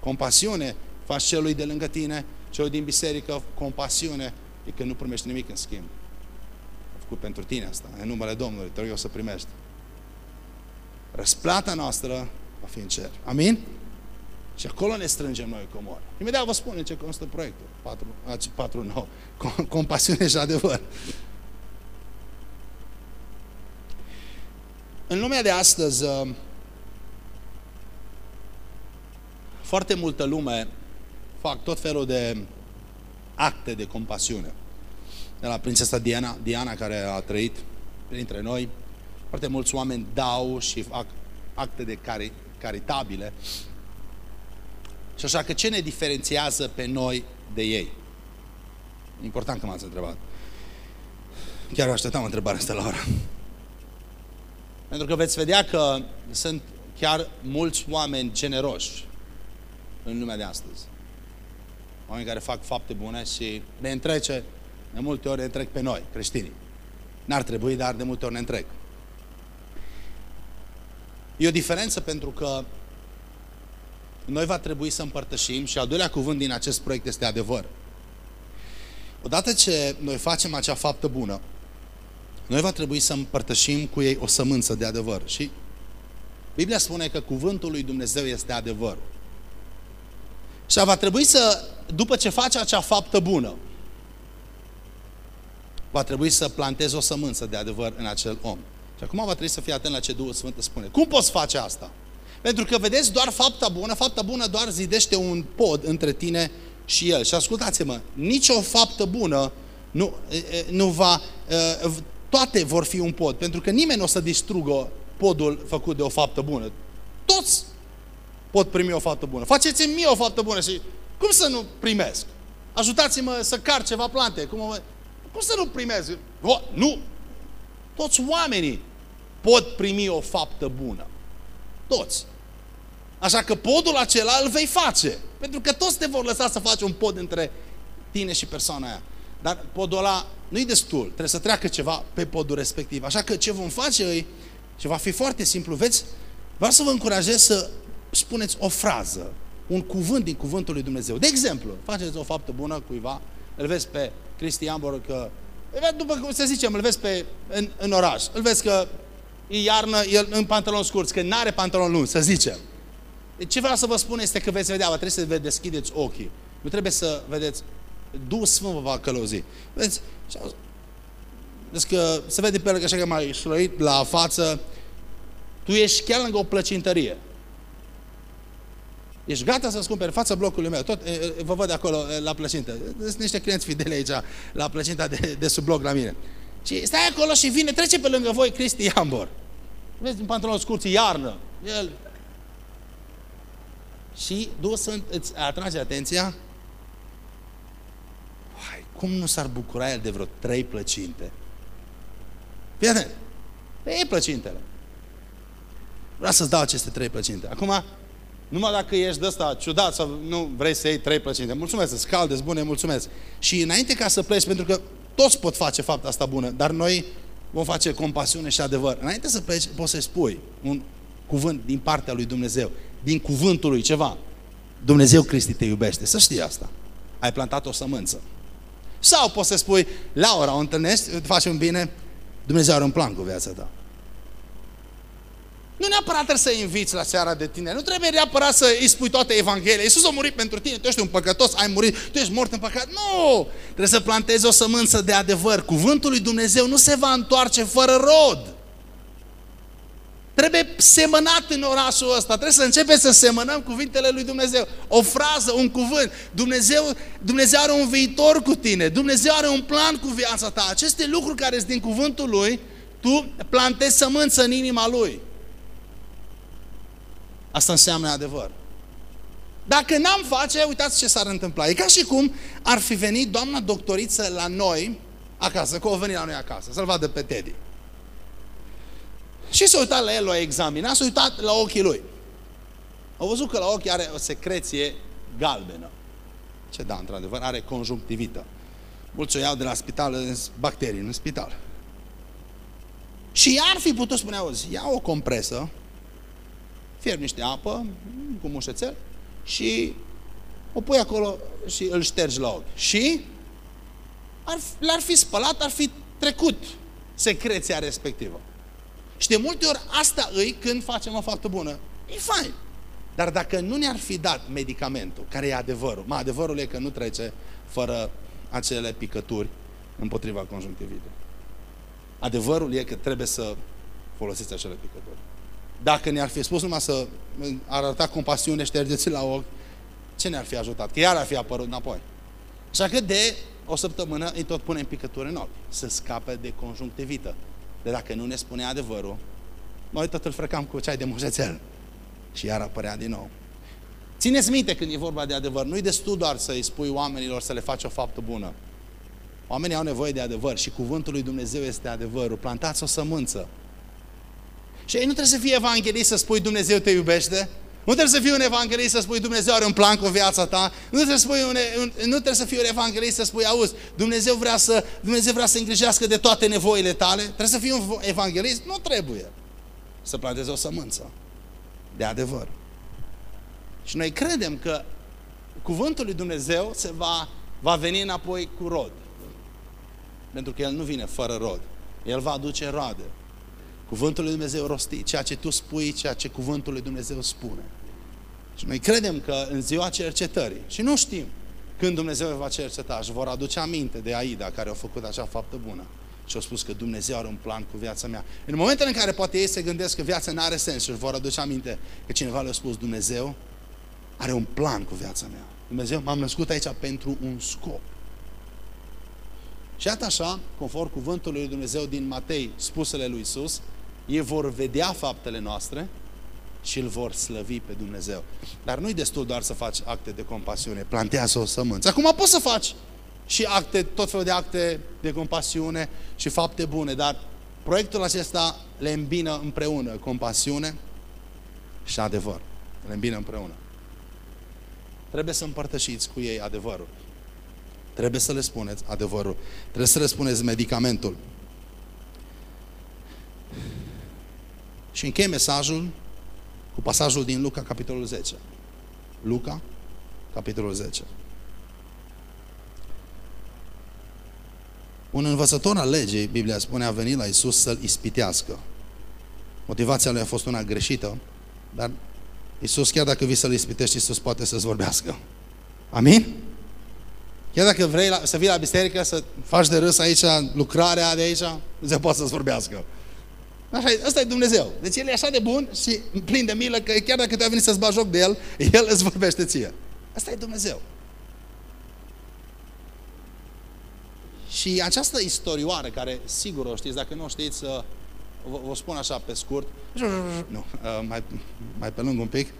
Compasiune faci celui de lângă tine, celui din biserică, compasiune, e că nu primești nimic în schimb. Am făcut pentru tine asta, în numele Domnului, te rog eu să primești. Răsplata noastră va fi în cer. Amin? Și acolo ne strângem noi comori. Imediat vă spun în ce constă proiectul. 4, 4 9. Compasiune și adevăr. În lumea de astăzi, uh, foarte multă lume fac tot felul de acte de compasiune. De la prințesa Diana, Diana care a trăit printre noi, foarte mulți oameni dau și fac acte de cari, caritabile. Și așa că ce ne diferențiază pe noi de ei? Important că m-ați întrebat. Chiar așteptam întrebarea asta la ora. Pentru că veți vedea că sunt chiar mulți oameni generoși în lumea de astăzi oameni care fac fapte bune și ne întrece, de multe ori ne întrec pe noi, creștinii. N-ar trebui, dar de multe ori ne întrec. E o diferență pentru că noi va trebui să împărtășim și al doilea cuvânt din acest proiect este adevăr. Odată ce noi facem acea faptă bună, noi va trebui să împărtășim cu ei o sămânță de adevăr. Și Biblia spune că cuvântul lui Dumnezeu este adevărul. Și va trebui să, după ce face acea faptă bună, va trebui să plantezi o sămânță de adevăr în acel om. Și acum va trebui să fii atent la ce Duhul Sfânt spune. Cum poți face asta? Pentru că, vedeți, doar fapta bună, fapta bună doar zidește un pod între tine și el. Și ascultați-mă, nicio faptă bună nu, nu va, toate vor fi un pod, pentru că nimeni nu o să distrugă podul făcut de o faptă bună. Toți pot primi o faptă bună. Faceți-mi mie o faptă bună și cum să nu primesc? Ajutați-mă să car ceva plante. Cum, cum să nu primesc? O, nu! Toți oamenii pot primi o faptă bună. Toți. Așa că podul acela îl vei face. Pentru că toți te vor lăsa să faci un pod între tine și persoana aia. Dar podul ăla nu-i destul. Trebuie să treacă ceva pe podul respectiv. Așa că ce vom face îi, și va fi foarte simplu, veți, vreau să vă încurajez să spuneți o frază, un cuvânt din cuvântul lui Dumnezeu. De exemplu, faceți o faptă bună cuiva, îl vezi pe Cristian Boră după cum să zicem, îl vezi pe, în, în oraș, îl vezi că e iarnă, el în pantaloni scurți, că nu are pantaloni lungi, să zicem. Ce vreau să vă spun este că veți vedea, vă trebuie să vă deschideți ochii. Nu trebuie să vedeți, Duhul Sfânt vă va călăuzi. Vedeți, Vezi că se vede pe el că așa că mai slăit la față, tu ești chiar lângă o plăcintărie. Ești gata să-ți cumperi fața blocului meu. Tot, vă văd acolo la plăcintă. Sunt niște clienți fideli aici la plăcinta de, de sub bloc la mine. Și stai acolo și vine, trece pe lângă voi Cristi Iambor. Vezi, în pantalon scurt, iarnă. El... Și dus îți atrage atenția Hai, cum nu s-ar bucura el de vreo trei plăcinte? Fii atent. Trei plăcintele. Vreau să-ți dau aceste trei plăcinte. Acum, numai dacă ești de ăsta ciudat sau nu vrei să iei trei plăcinte. Mulțumesc, îți calde, bune, mulțumesc. Și înainte ca să pleci, pentru că toți pot face fapta asta bună, dar noi vom face compasiune și adevăr. Înainte să pleci, poți să spui un cuvânt din partea lui Dumnezeu, din cuvântul lui ceva. Dumnezeu Cristi te iubește, să știi asta. Ai plantat o sămânță. Sau poți să spui, Laura, o întâlnești, faci un bine, Dumnezeu are un plan cu viața ta. Nu neapărat trebuie să inviți la seara de tine. Nu trebuie neapărat să îi spui toate Evanghelia. Iisus a murit pentru tine. Tu ești un păcătos, ai murit, tu ești mort în păcat. Nu! Trebuie să plantezi o sămânță de adevăr. Cuvântul lui Dumnezeu nu se va întoarce fără rod. Trebuie semănat în orașul ăsta. Trebuie să începem să semănăm cuvintele lui Dumnezeu. O frază, un cuvânt. Dumnezeu, Dumnezeu are un viitor cu tine. Dumnezeu are un plan cu viața ta. Aceste lucruri care sunt din cuvântul lui, tu plantezi sămânță în inima lui. Asta înseamnă adevăr. Dacă n-am face, uitați ce s-ar întâmpla. E ca și cum ar fi venit doamna doctoriță la noi acasă, că o venit la noi acasă, să-l vadă pe Teddy. Și s-a uitat la el, l-a examinat, s-a uitat la ochii lui. Au văzut că la ochi are o secreție galbenă. Ce da, într-adevăr, are conjunctivită. Mulți o iau de la spital în bacterii, în spital. Și ar fi putut spune, auzi, ia o compresă, fierbi niște apă cu mușețel și o pui acolo și îl ștergi la ochi. Și l-ar fi spălat, ar fi trecut secreția respectivă. Și de multe ori asta îi când facem o faptă bună. E fain. Dar dacă nu ne-ar fi dat medicamentul, care e adevărul, mă, adevărul e că nu trece fără acele picături împotriva conjunctivitei. Adevărul e că trebuie să folosiți acele picături. Dacă ne-ar fi spus numai să arăta compasiune, ștergeți la ochi, ce ne-ar fi ajutat? Că iar ar fi apărut înapoi. Așa că de o săptămână îi tot punem picături în ochi, să scape de conjunctivită. De dacă nu ne spune adevărul, noi tot îl frecam cu ceai de mușețel. Și iar apărea din nou. Țineți minte când e vorba de adevăr. Nu-i destul doar să-i spui oamenilor să le faci o faptă bună. Oamenii au nevoie de adevăr și cuvântul lui Dumnezeu este adevărul. Plantați o sămânță. Și ei nu trebuie să fie evanghelist să spui Dumnezeu te iubește. Nu trebuie să fii un evanghelist să spui Dumnezeu are un plan cu viața ta. Nu trebuie să, spui un, un, nu trebuie să fii un evanghelist să spui, auzi, Dumnezeu vrea să, Dumnezeu vrea să îngrijească de toate nevoile tale. Trebuie să fii un evanghelist? Nu trebuie. Să plantezi o sămânță de adevăr. Și noi credem că cuvântul lui Dumnezeu se va, va veni înapoi cu rod. Pentru că El nu vine fără rod. El va aduce roade. Cuvântul lui Dumnezeu rosti, ceea ce tu spui, ceea ce cuvântul lui Dumnezeu spune. Și noi credem că în ziua cercetării, și nu știm când Dumnezeu va cerceta, își vor aduce aminte de Aida care a făcut acea faptă bună. Și au spus că Dumnezeu are un plan cu viața mea. În momentul în care poate ei se gândesc că viața nu are sens și își vor aduce aminte că cineva le-a spus Dumnezeu are un plan cu viața mea. Dumnezeu m-am născut aici pentru un scop. Și iată așa, conform cuvântului lui Dumnezeu din Matei, spusele lui Isus, ei vor vedea faptele noastre și îl vor slăvi pe Dumnezeu. Dar nu-i destul doar să faci acte de compasiune, plantează o sămânță. Acum poți să faci și acte, tot felul de acte de compasiune și fapte bune, dar proiectul acesta le îmbină împreună compasiune și adevăr. Le îmbină împreună. Trebuie să împărtășiți cu ei adevărul. Trebuie să le spuneți adevărul. Trebuie să le spuneți medicamentul. Și închei mesajul cu pasajul din Luca, capitolul 10. Luca, capitolul 10. Un învățător al legii, Biblia spune, a venit la Isus să-l ispitească. Motivația lui a fost una greșită, dar Isus, chiar dacă vii să-l ispitești, Isus poate să-ți vorbească. Amin? Chiar dacă vrei la, să vii la biserică, să faci de râs aici, lucrarea de aici, se poate să-ți vorbească. Așa, ăsta e Dumnezeu. Deci El e așa de bun și plin de milă că chiar dacă tu ai venit să-ți bagi joc de El, El îți vorbește ție. Asta e Dumnezeu. Și această istorioară, care sigur o știți, dacă nu o știți, vă, vă spun așa pe scurt, nu, uh, mai, mai pe lung un pic.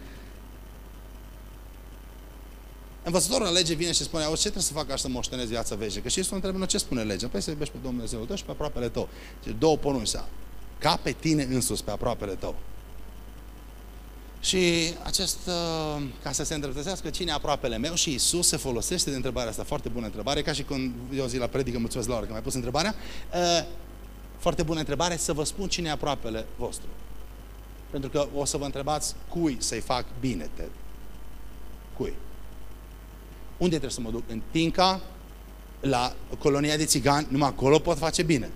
Învățătorul la lege vine și spune, auzi, ce trebuie să fac ca să moștenesc viața veșnică? Și Iisus întreabă, ce spune legea? Păi să iubești pe Domnul Dumnezeu tău și pe aproapele tău. Și două porunci, ca pe tine însus, pe aproapele tău. Și acest, uh, ca să se îndreptățească cine aproapele meu și Isus se folosește de întrebarea asta, foarte bună întrebare, ca și când eu zi la predică, mulțumesc la că mi-ai pus întrebarea, uh, foarte bună întrebare, să vă spun cine e aproapele vostru. Pentru că o să vă întrebați cui să-i fac bine, Ted. Cui? Unde trebuie să mă duc? În Tinca, la colonia de țigani, numai acolo pot face bine.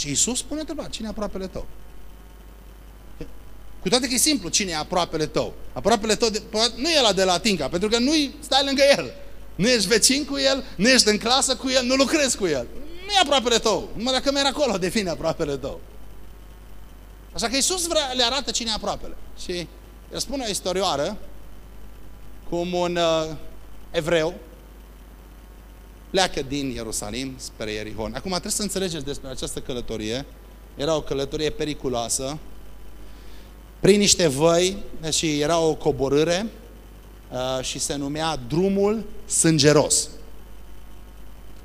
Și Iisus spune întrebarea, cine e aproapele tău? Cu toate că e simplu, cine e aproapele tău? Aproapele tău de, nu e la de la Tinca, pentru că nu stai lângă el. Nu ești vecin cu el, nu ești în clasă cu el, nu lucrezi cu el. Nu e aproapele tău. Numai dacă mergi acolo, devine aproapele tău. Așa că Iisus vrea, le arată cine e aproapele. Și el spune o istorioară cum un uh, evreu pleacă din Ierusalim spre Ierihon. Acum trebuie să înțelegeți despre această călătorie. Era o călătorie periculoasă, prin niște văi și era o coborâre uh, și se numea drumul sângeros.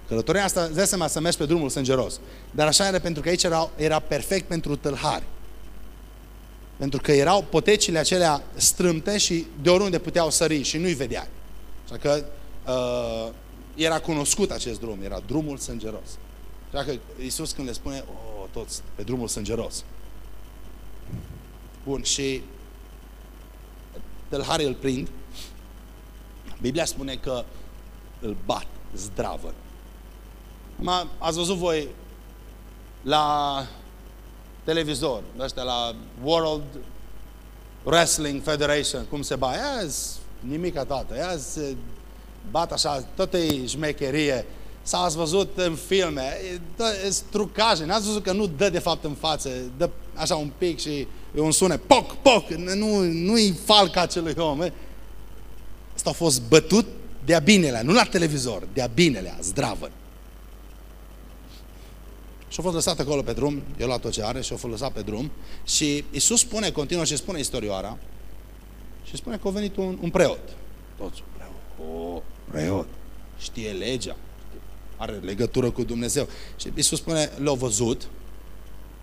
Călătoria asta, îți dai seama să mergi pe drumul sângeros. Dar așa era pentru că aici era, era perfect pentru tâlhari. Pentru că erau potecile acelea strâmte și de oriunde puteau sări și nu-i vedeai. Așa că uh, era cunoscut acest drum, era drumul sângeros. Așa că Iisus când le spune, oh, toți pe drumul sângeros. Bun, și tâlharii îl prind. Biblia spune că îl bat, zdravă. Acum, ați văzut voi la televizor, ăștia la World Wrestling Federation, cum se bat. Azi, nimica toată. Azi bat așa, toată e șmecherie. Sau ați văzut în filme, sunt trucaje, n-ați văzut că nu dă de fapt în față, dă așa un pic și e un sunet, poc, poc, nu, nu-i falca acelui om. Asta a fost bătut de-a binelea, nu la televizor, de-a binelea, zdravă. Și a fost lăsat acolo pe drum, eu la tot ce are și a fost lăsat pe drum și Iisus spune, continuă și spune istorioara și spune că a venit un, un preot. Toți un preot. O, preot. Știe legea. Are legătură cu Dumnezeu. Și Iisus spune, l-a văzut,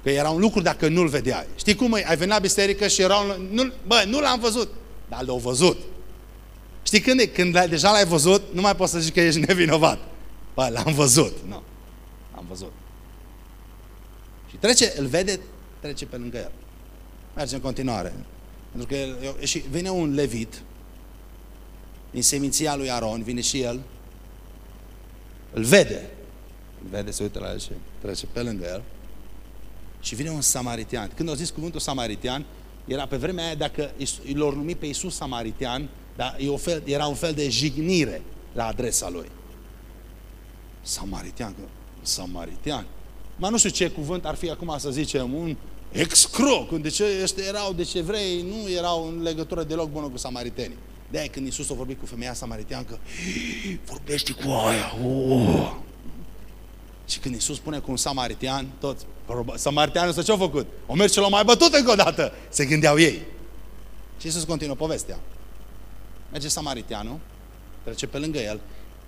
că era un lucru dacă nu-l vedeai. Știi cum e? Ai venit la biserică și era un... Nu, bă, nu l-am văzut, dar l-au văzut. Știi când e? Când deja l-ai văzut, nu mai poți să zici că ești nevinovat. Bă, l-am văzut. Nu. L-am văzut. Și trece, îl vede, trece pe lângă el. Merge în continuare. Pentru că el, și vine un levit din seminția lui Aron, vine și el, îl vede, îl vede, se uită la el și trece pe lângă el și vine un samaritian. Când au zis cuvântul samaritian, era pe vremea aia dacă l-au numit pe Iisus samaritian, dar e o fel, era un fel de jignire la adresa lui. Samaritian, samaritian. Mă nu știu ce cuvânt ar fi acum să zicem, un excro, de ce ăștia erau, deci evrei nu erau în legătură deloc bună cu samaritenii. De aia când Iisus a vorbit cu femeia samariteancă, vorbește cu aia, oh. Și când Iisus spune cu un samaritian, toți, samaritianul ăsta ce-a făcut? O mers și l-a mai bătut încă o dată, se gândeau ei. Și Iisus continuă povestea. Merge samaritianul, trece pe lângă el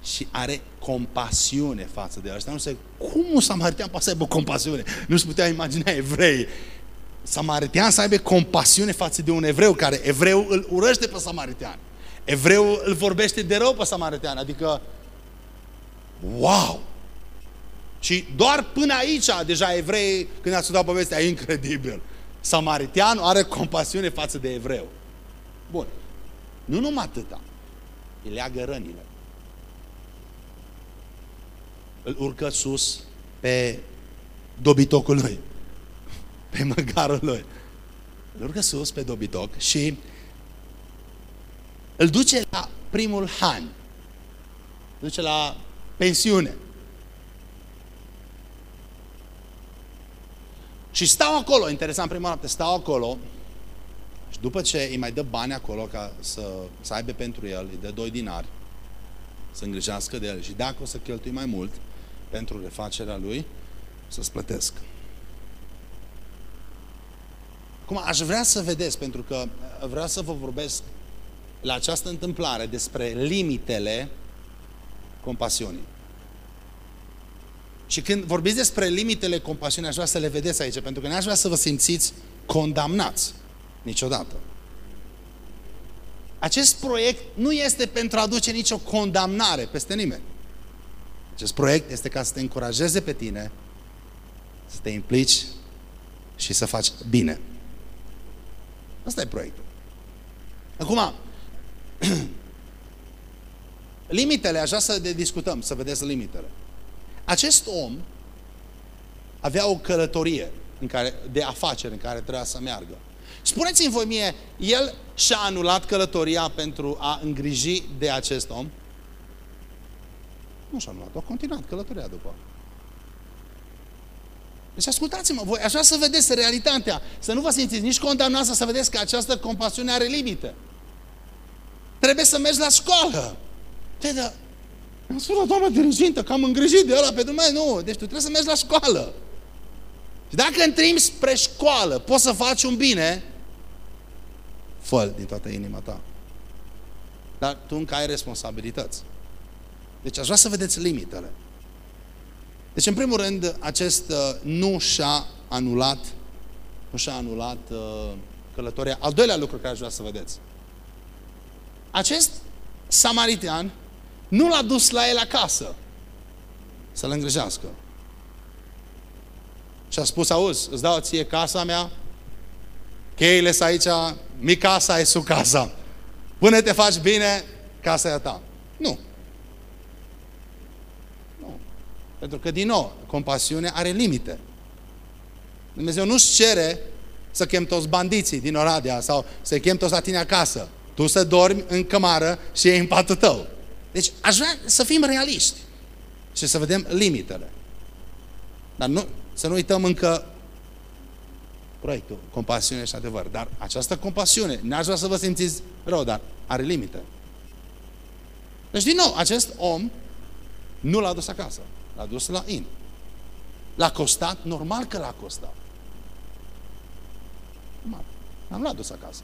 și are compasiune față de el. Ăsta nu se, cum un samaritian poate să aibă compasiune? Nu se putea imagina evrei. Samaritian să aibă compasiune față de un evreu care evreu îl urăște pe samaritian. Evreu îl vorbește de rău pe samaritian. Adică, wow! Și doar până aici, deja evrei, când ați studiat povestea, e incredibil. Samaritianul are compasiune față de evreu. Bun. Nu numai atâta. Îi leagă rănile. Îl urcă sus pe dobitocul lui. Pe măgarul lui. Îl urcă sus pe dobitoc și îl duce la primul han. Îl duce la pensiune. Și stau acolo, interesant, prima dată, stau acolo și după ce îi mai dă bani acolo ca să, să aibă pentru el, îi dă doi dinari, să îngrijească de el și dacă o să cheltui mai mult pentru refacerea lui, să-ți plătesc. Acum, aș vrea să vedeți, pentru că vreau să vă vorbesc la această întâmplare despre limitele compasiunii. Și când vorbiți despre limitele compasiunii, aș vrea să le vedeți aici, pentru că n-aș vrea să vă simțiți condamnați niciodată. Acest proiect nu este pentru a aduce nicio condamnare peste nimeni. Acest proiect este ca să te încurajeze pe tine să te implici și să faci bine. Asta e proiectul. Acum, limitele, așa să de discutăm, să vedeți limitele. Acest om avea o călătorie în care, de afaceri în care trebuia să meargă. Spuneți-mi voi mie, el și-a anulat călătoria pentru a îngriji de acest om? Nu și-a anulat, a continuat călătoria după. Deci ascultați-mă, voi așa să vedeți realitatea, să nu vă simțiți nici condamnați, să vedeți că această compasiune are limite. Trebuie să mergi la școală. Te da, am spus la doamna dirigintă că am îngrijit de ăla pe Dumnezeu. Nu, deci tu trebuie să mergi la școală. Și dacă întrim spre școală, poți să faci un bine, fă din toată inima ta. Dar tu încă ai responsabilități. Deci aș vrea să vedeți limitele. Deci, în primul rând, acest uh, nu și-a anulat, nu și-a anulat uh, călătoria. Al doilea lucru care aș vrea să vedeți. Acest samaritian nu l-a dus la el acasă să-l îngrijească. Și a spus, auzi, îți dau ție casa mea, cheile sunt aici, mi casa e sub casa. Până te faci bine, casa e a ta. Nu. Nu. Pentru că, din nou, compasiunea are limite. Dumnezeu nu-și cere să chem toți bandiții din Oradea sau să chem toți la tine acasă. Tu să dormi în cămară și ei în patul tău. Deci aș vrea să fim realiști și să vedem limitele. Dar nu, să nu uităm încă proiectul, compasiune și adevăr. Dar această compasiune, n-aș vrea să vă simțiți rău, dar are limite. Deci, din nou, acest om nu l-a dus acasă. L-a dus la in. L-a costat? Normal că l-a costat. Normal. Am l-a dus acasă.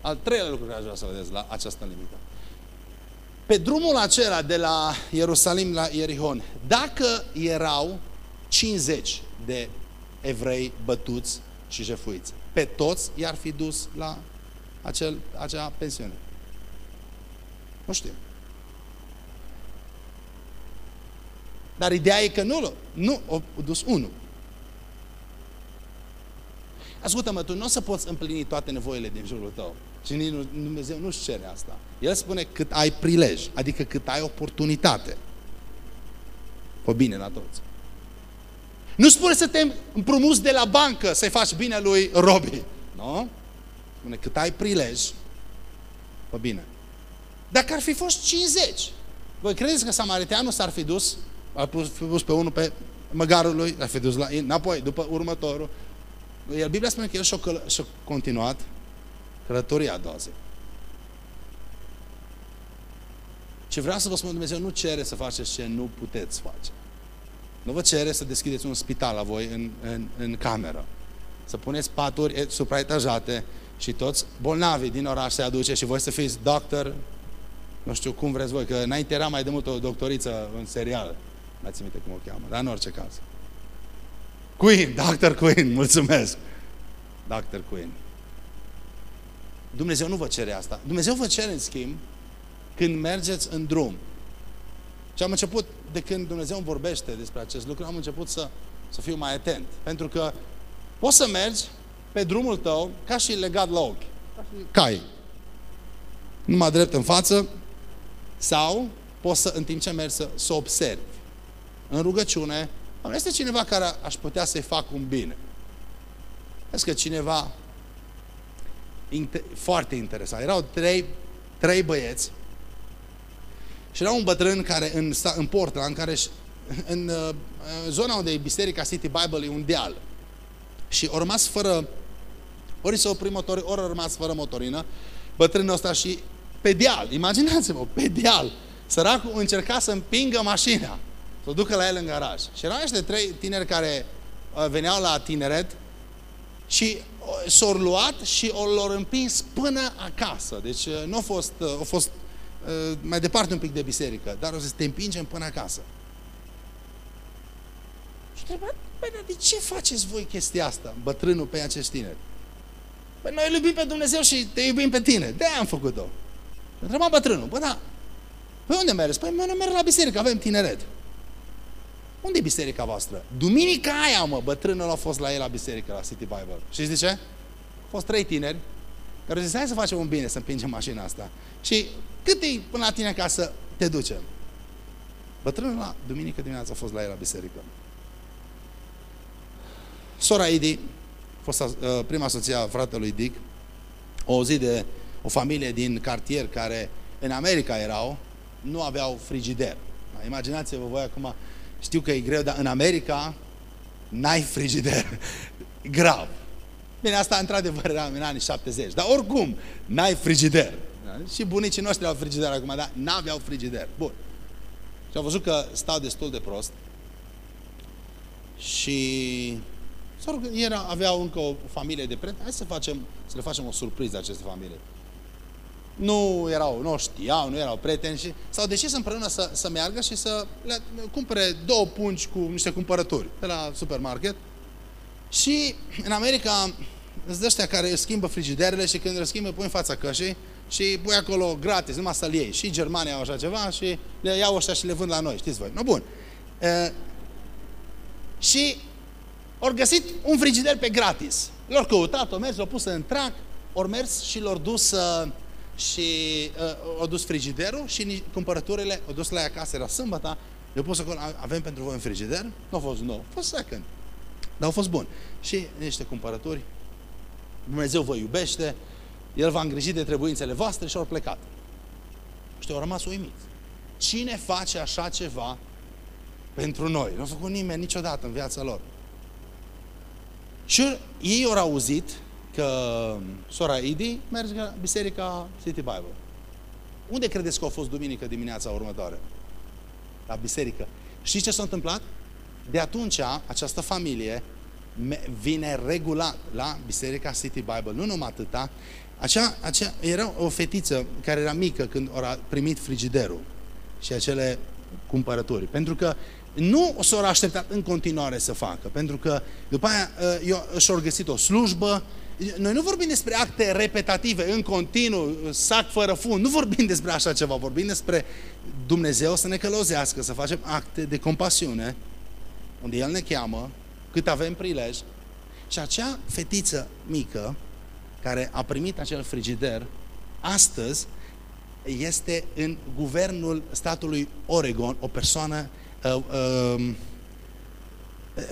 Al treilea lucru care aș vrea să vedeți la această limită. Pe drumul acela de la Ierusalim la Ierihon, dacă erau 50 de evrei bătuți și jefuiți, pe toți i-ar fi dus la acel, acea pensiune. Nu știu. Dar ideea e că nu, nu, au dus unul. Ascultă-mă, tu nu o să poți împlini toate nevoile din jurul tău. Și nici Dumnezeu nu-și cere asta. El spune cât ai prilej, adică cât ai oportunitate. Fă bine la toți. Nu spune să te împrumuți de la bancă să-i faci bine lui Robi. Nu? Spune cât ai prilej, fă bine. Dacă ar fi fost 50, voi credeți că Samariteanul s-ar fi dus, ar fi dus pe unul pe măgarul lui, ar fi dus la înapoi, după următorul. El, Biblia spune că el și-a, și continuat călătoria a doua zi. Ce vreau să vă spun, Dumnezeu nu cere să faceți ce nu puteți face. Nu vă cere să deschideți un spital la voi în, în, în cameră. Să puneți paturi supraetajate și toți bolnavii din oraș se aduce și voi să fiți doctor, nu știu cum vreți voi, că înainte era mai de mult o doctoriță în serial. N-ați minte cum o cheamă, dar în orice caz. Queen, Dr. Queen, mulțumesc. Dr. Queen. Dumnezeu nu vă cere asta. Dumnezeu vă cere, în schimb, când mergeți în drum. Și am început, de când Dumnezeu îmi vorbește despre acest lucru, am început să, să fiu mai atent. Pentru că poți să mergi pe drumul tău ca și legat la ochi. Ca și cai. Numai drept în față. Sau poți să, în timp ce mergi, să, să observi. În rugăciune, este cineva care aș putea să-i fac un bine. Vezi că cineva inter, foarte interesant. Erau trei, trei băieți și era un bătrân care în, în Portland, care în, în zona unde e Biserica City Bible e un deal. Și au rămas fără, ori să opri motori, ori au rămas fără motorină, bătrânul ăsta și pe deal, imaginați-vă, pe deal. Săracul încerca să împingă mașina, să o ducă la el în garaj. Și erau niște trei tineri care uh, veneau la tineret Și s-au luat și l-au împins până acasă. Deci nu a fost, a fost mai departe un pic de biserică, dar o să te împingem până acasă. Și întrebat, păi, de ce faceți voi chestia asta, bătrânul pe acest tineri? Păi noi îl iubim pe Dumnezeu și te iubim pe tine. de am făcut-o. Întreba bătrânul, bă, da, păi unde mergi? Păi noi merg la biserică, avem tineret. Unde e biserica voastră? Duminica aia, mă, bătrânul a fost la el la biserică, la City Bible. Și de ce? Au fost trei tineri care zis, hai să facem un bine, să împingem mașina asta. Și cât e până la tine ca să te ducem? Bătrânul la duminică dimineața a fost la el la biserică. Sora Idi, fost uh, prima soție a fratelui Dick, o zi de o familie din cartier care în America erau, nu aveau frigider. Imaginați-vă voi acum, știu că e greu, dar în America n-ai frigider. Grav. Bine, asta într-adevăr era în anii 70, dar oricum, n-ai frigider. Da? Și bunicii noștri au frigider acum, dar n-aveau frigider. Bun. Și au văzut că stau destul de prost și era, aveau încă o familie de prieteni, hai să, facem, să le facem o surpriză aceste familie. Nu erau, nu știau, nu erau prieteni și s-au decis împreună să, să meargă și să le cumpere două pungi cu niște cumpărături de la supermarket. Și în America îți ăștia care schimbă frigiderele și când le schimbă pui în fața cășii și pui acolo gratis, numai să-l iei. Și Germania au așa ceva și le iau ăștia și le vând la noi, știți voi. No, bun. E, și au găsit un frigider pe gratis. L-au căutat, au mers, l-au pus în trac, au mers și l-au dus uh, și uh, au dus frigiderul și cumpărăturile au dus la ea acasă, era sâmbătă, le-au pus acolo, avem pentru voi un frigider? Nu a fost nou, a fost second. Dar au fost bun. Și niște cumpărături, Dumnezeu vă iubește, El va îngriji de trebuințele voastre și au plecat. Și au rămas uimiți. Cine face așa ceva pentru noi? Nu a făcut nimeni niciodată în viața lor. Și ei au auzit că sora Idi merge la biserica City Bible. Unde credeți că a fost duminică dimineața următoare? La biserică. Știți ce s-a întâmplat? De atunci, această familie vine regulat la biserica City Bible. Nu numai atâta, acea, acea, era o fetiță care era mică când a primit frigiderul și acele cumpărături. Pentru că nu s-au așteptat în continuare să facă, pentru că după aia ă, eu, și-au găsit o slujbă. Noi nu vorbim despre acte repetative, în continuu, sac fără fund, nu vorbim despre așa ceva, vorbim despre Dumnezeu să ne călăuzească, să facem acte de compasiune, unde El ne cheamă, cât avem prilej. Și acea fetiță mică, care a primit acel frigider, astăzi este în guvernul statului Oregon, o persoană uh, uh,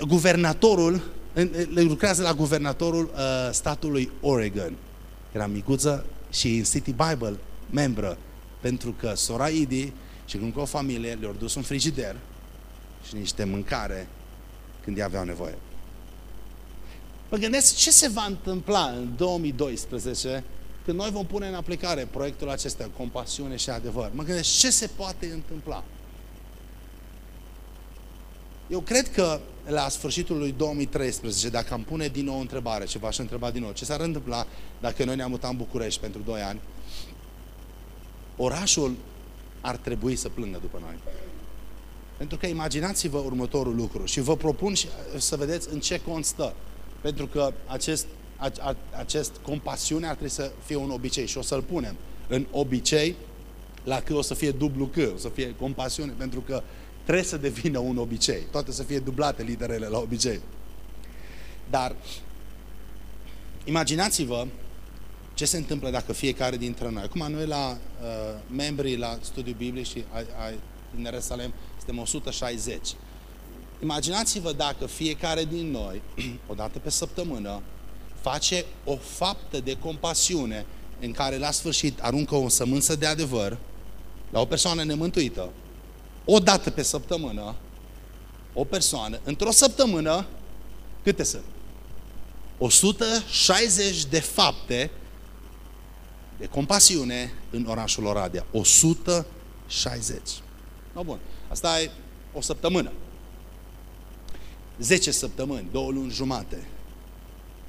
guvernatorul, le lucrează la guvernatorul uh, statului Oregon. Era micuță și în City Bible membră, pentru că sora Idi și încă o familie le-au dus un frigider și niște mâncare când ei aveau nevoie. Mă gândesc ce se va întâmpla în 2012 când noi vom pune în aplicare proiectul acesta, compasiune și adevăr. Mă gândesc ce se poate întâmpla. Eu cred că la sfârșitul lui 2013, dacă am pune din nou o întrebare, ce v-aș întreba din nou, ce s-ar întâmpla dacă noi ne-am mutat în București pentru 2 ani, orașul ar trebui să plângă după noi. Pentru că imaginați-vă următorul lucru și vă propun și să vedeți în ce constă. Pentru că acest, a, a, acest compasiune ar trebui să fie un obicei și o să-l punem în obicei la că o să fie dublu că, o să fie compasiune, pentru că trebuie să devină un obicei. Toate să fie dublate literele la obicei. Dar imaginați-vă ce se întâmplă dacă fiecare dintre noi, acum noi la uh, membrii la studiu biblic și a, a, din Ierusalim suntem 160. Imaginați-vă dacă fiecare din noi, o dată pe săptămână, face o faptă de compasiune în care la sfârșit aruncă o sămânță de adevăr la o persoană nemântuită o dată pe săptămână, o persoană, într-o săptămână, câte sunt? 160 de fapte de compasiune în orașul Oradea. 160. No, bun. Asta e o săptămână. 10 săptămâni, două luni jumate.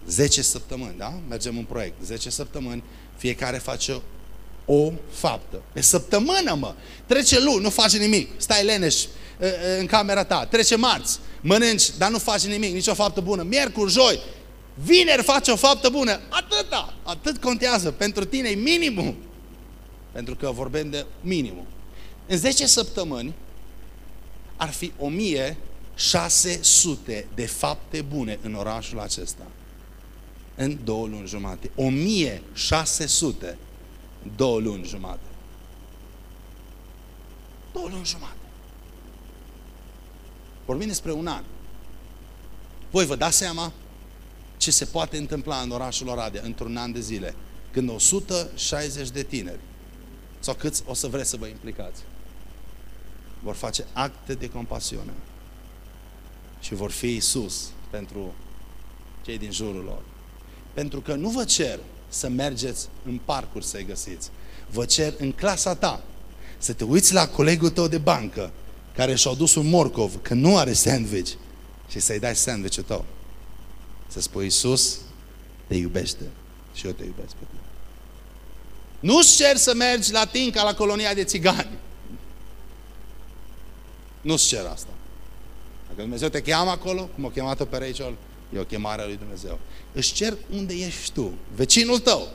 10 săptămâni, da? Mergem în proiect. 10 săptămâni, fiecare face o faptă. Pe săptămână, mă! Trece luni, nu face nimic. Stai leneș în camera ta. Trece marți, mănânci, dar nu faci nimic, nicio faptă bună. Miercuri, joi, vineri faci o faptă bună. Atâta, atât contează. Pentru tine e minimum. Pentru că vorbim de minimum. În 10 săptămâni ar fi 1600 de fapte bune în orașul acesta. În două luni jumate. 1600 două luni jumate. Două luni jumate. Vorbim despre un an. Voi vă dați seama ce se poate întâmpla în orașul Oradea într-un an de zile, când 160 de tineri, sau câți o să vreți să vă implicați, vor face acte de compasiune și vor fi Isus pentru cei din jurul lor. Pentru că nu vă cer să mergeți în parcuri să-i găsiți. Vă cer în clasa ta să te uiți la colegul tău de bancă care și-a dus un morcov că nu are sandwich și să-i dai sandwichul tău. Să spui, Iisus te iubește și eu te iubesc pe tine. Nu-ți cer să mergi la Tinca, la colonia de țigani. Nu-ți cer asta. Dacă Dumnezeu te cheamă acolo, cum a chemat-o pe Rachel, e o chemare a lui Dumnezeu. Își cer unde ești tu, vecinul tău,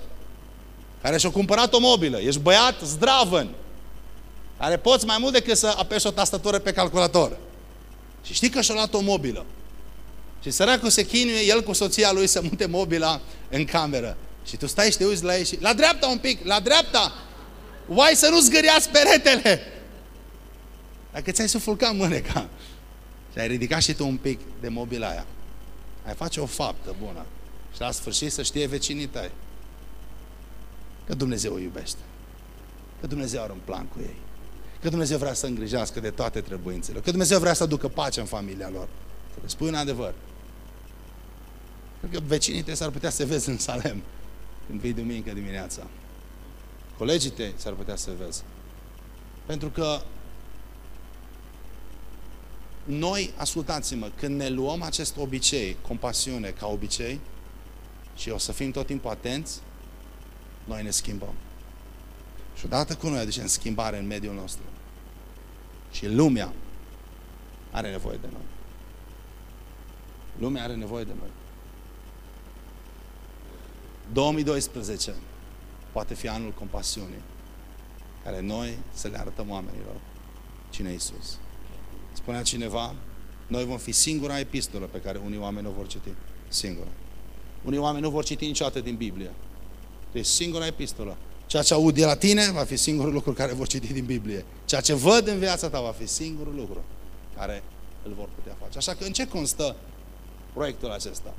care și-a cumpărat o mobilă, ești băiat zdravăn, care poți mai mult decât să apeși o tastatură pe calculator. Și știi că și-a luat o mobilă. Și săracul se chinuie el cu soția lui să mute mobila în cameră. Și tu stai și te uiți la ei și... La dreapta un pic, la dreapta! Uai să nu zgâriați peretele! Dacă ți-ai sufulcat mâneca și ai ridicat și tu un pic de mobila aia, ai face o faptă bună și la sfârșit să știe vecinii tăi că Dumnezeu o iubește. Că Dumnezeu are un plan cu ei. Că Dumnezeu vrea să îngrijească de toate trebuințele. Că Dumnezeu vrea să aducă pace în familia lor. Să le spui un adevăr. Cred că vecinii tăi s-ar putea să vezi în Salem când vii duminică dimineața. Colegii tăi s-ar putea să vezi. Pentru că noi, ascultați-mă, când ne luăm acest obicei, compasiune ca obicei, și o să fim tot timpul atenți, noi ne schimbăm. Și odată cu noi aducem schimbare în mediul nostru. Și lumea are nevoie de noi. Lumea are nevoie de noi. 2012 poate fi anul compasiunii, care noi să le arătăm oamenilor cine e Isus. Spunea cineva, noi vom fi singura epistolă pe care unii oameni o vor citi. Singura. Unii oameni nu vor citi niciodată din Biblie. Deci singura epistolă. Ceea ce aud de la tine va fi singurul lucru care vor citi din Biblie. Ceea ce văd în viața ta va fi singurul lucru care îl vor putea face. Așa că în ce constă proiectul acesta?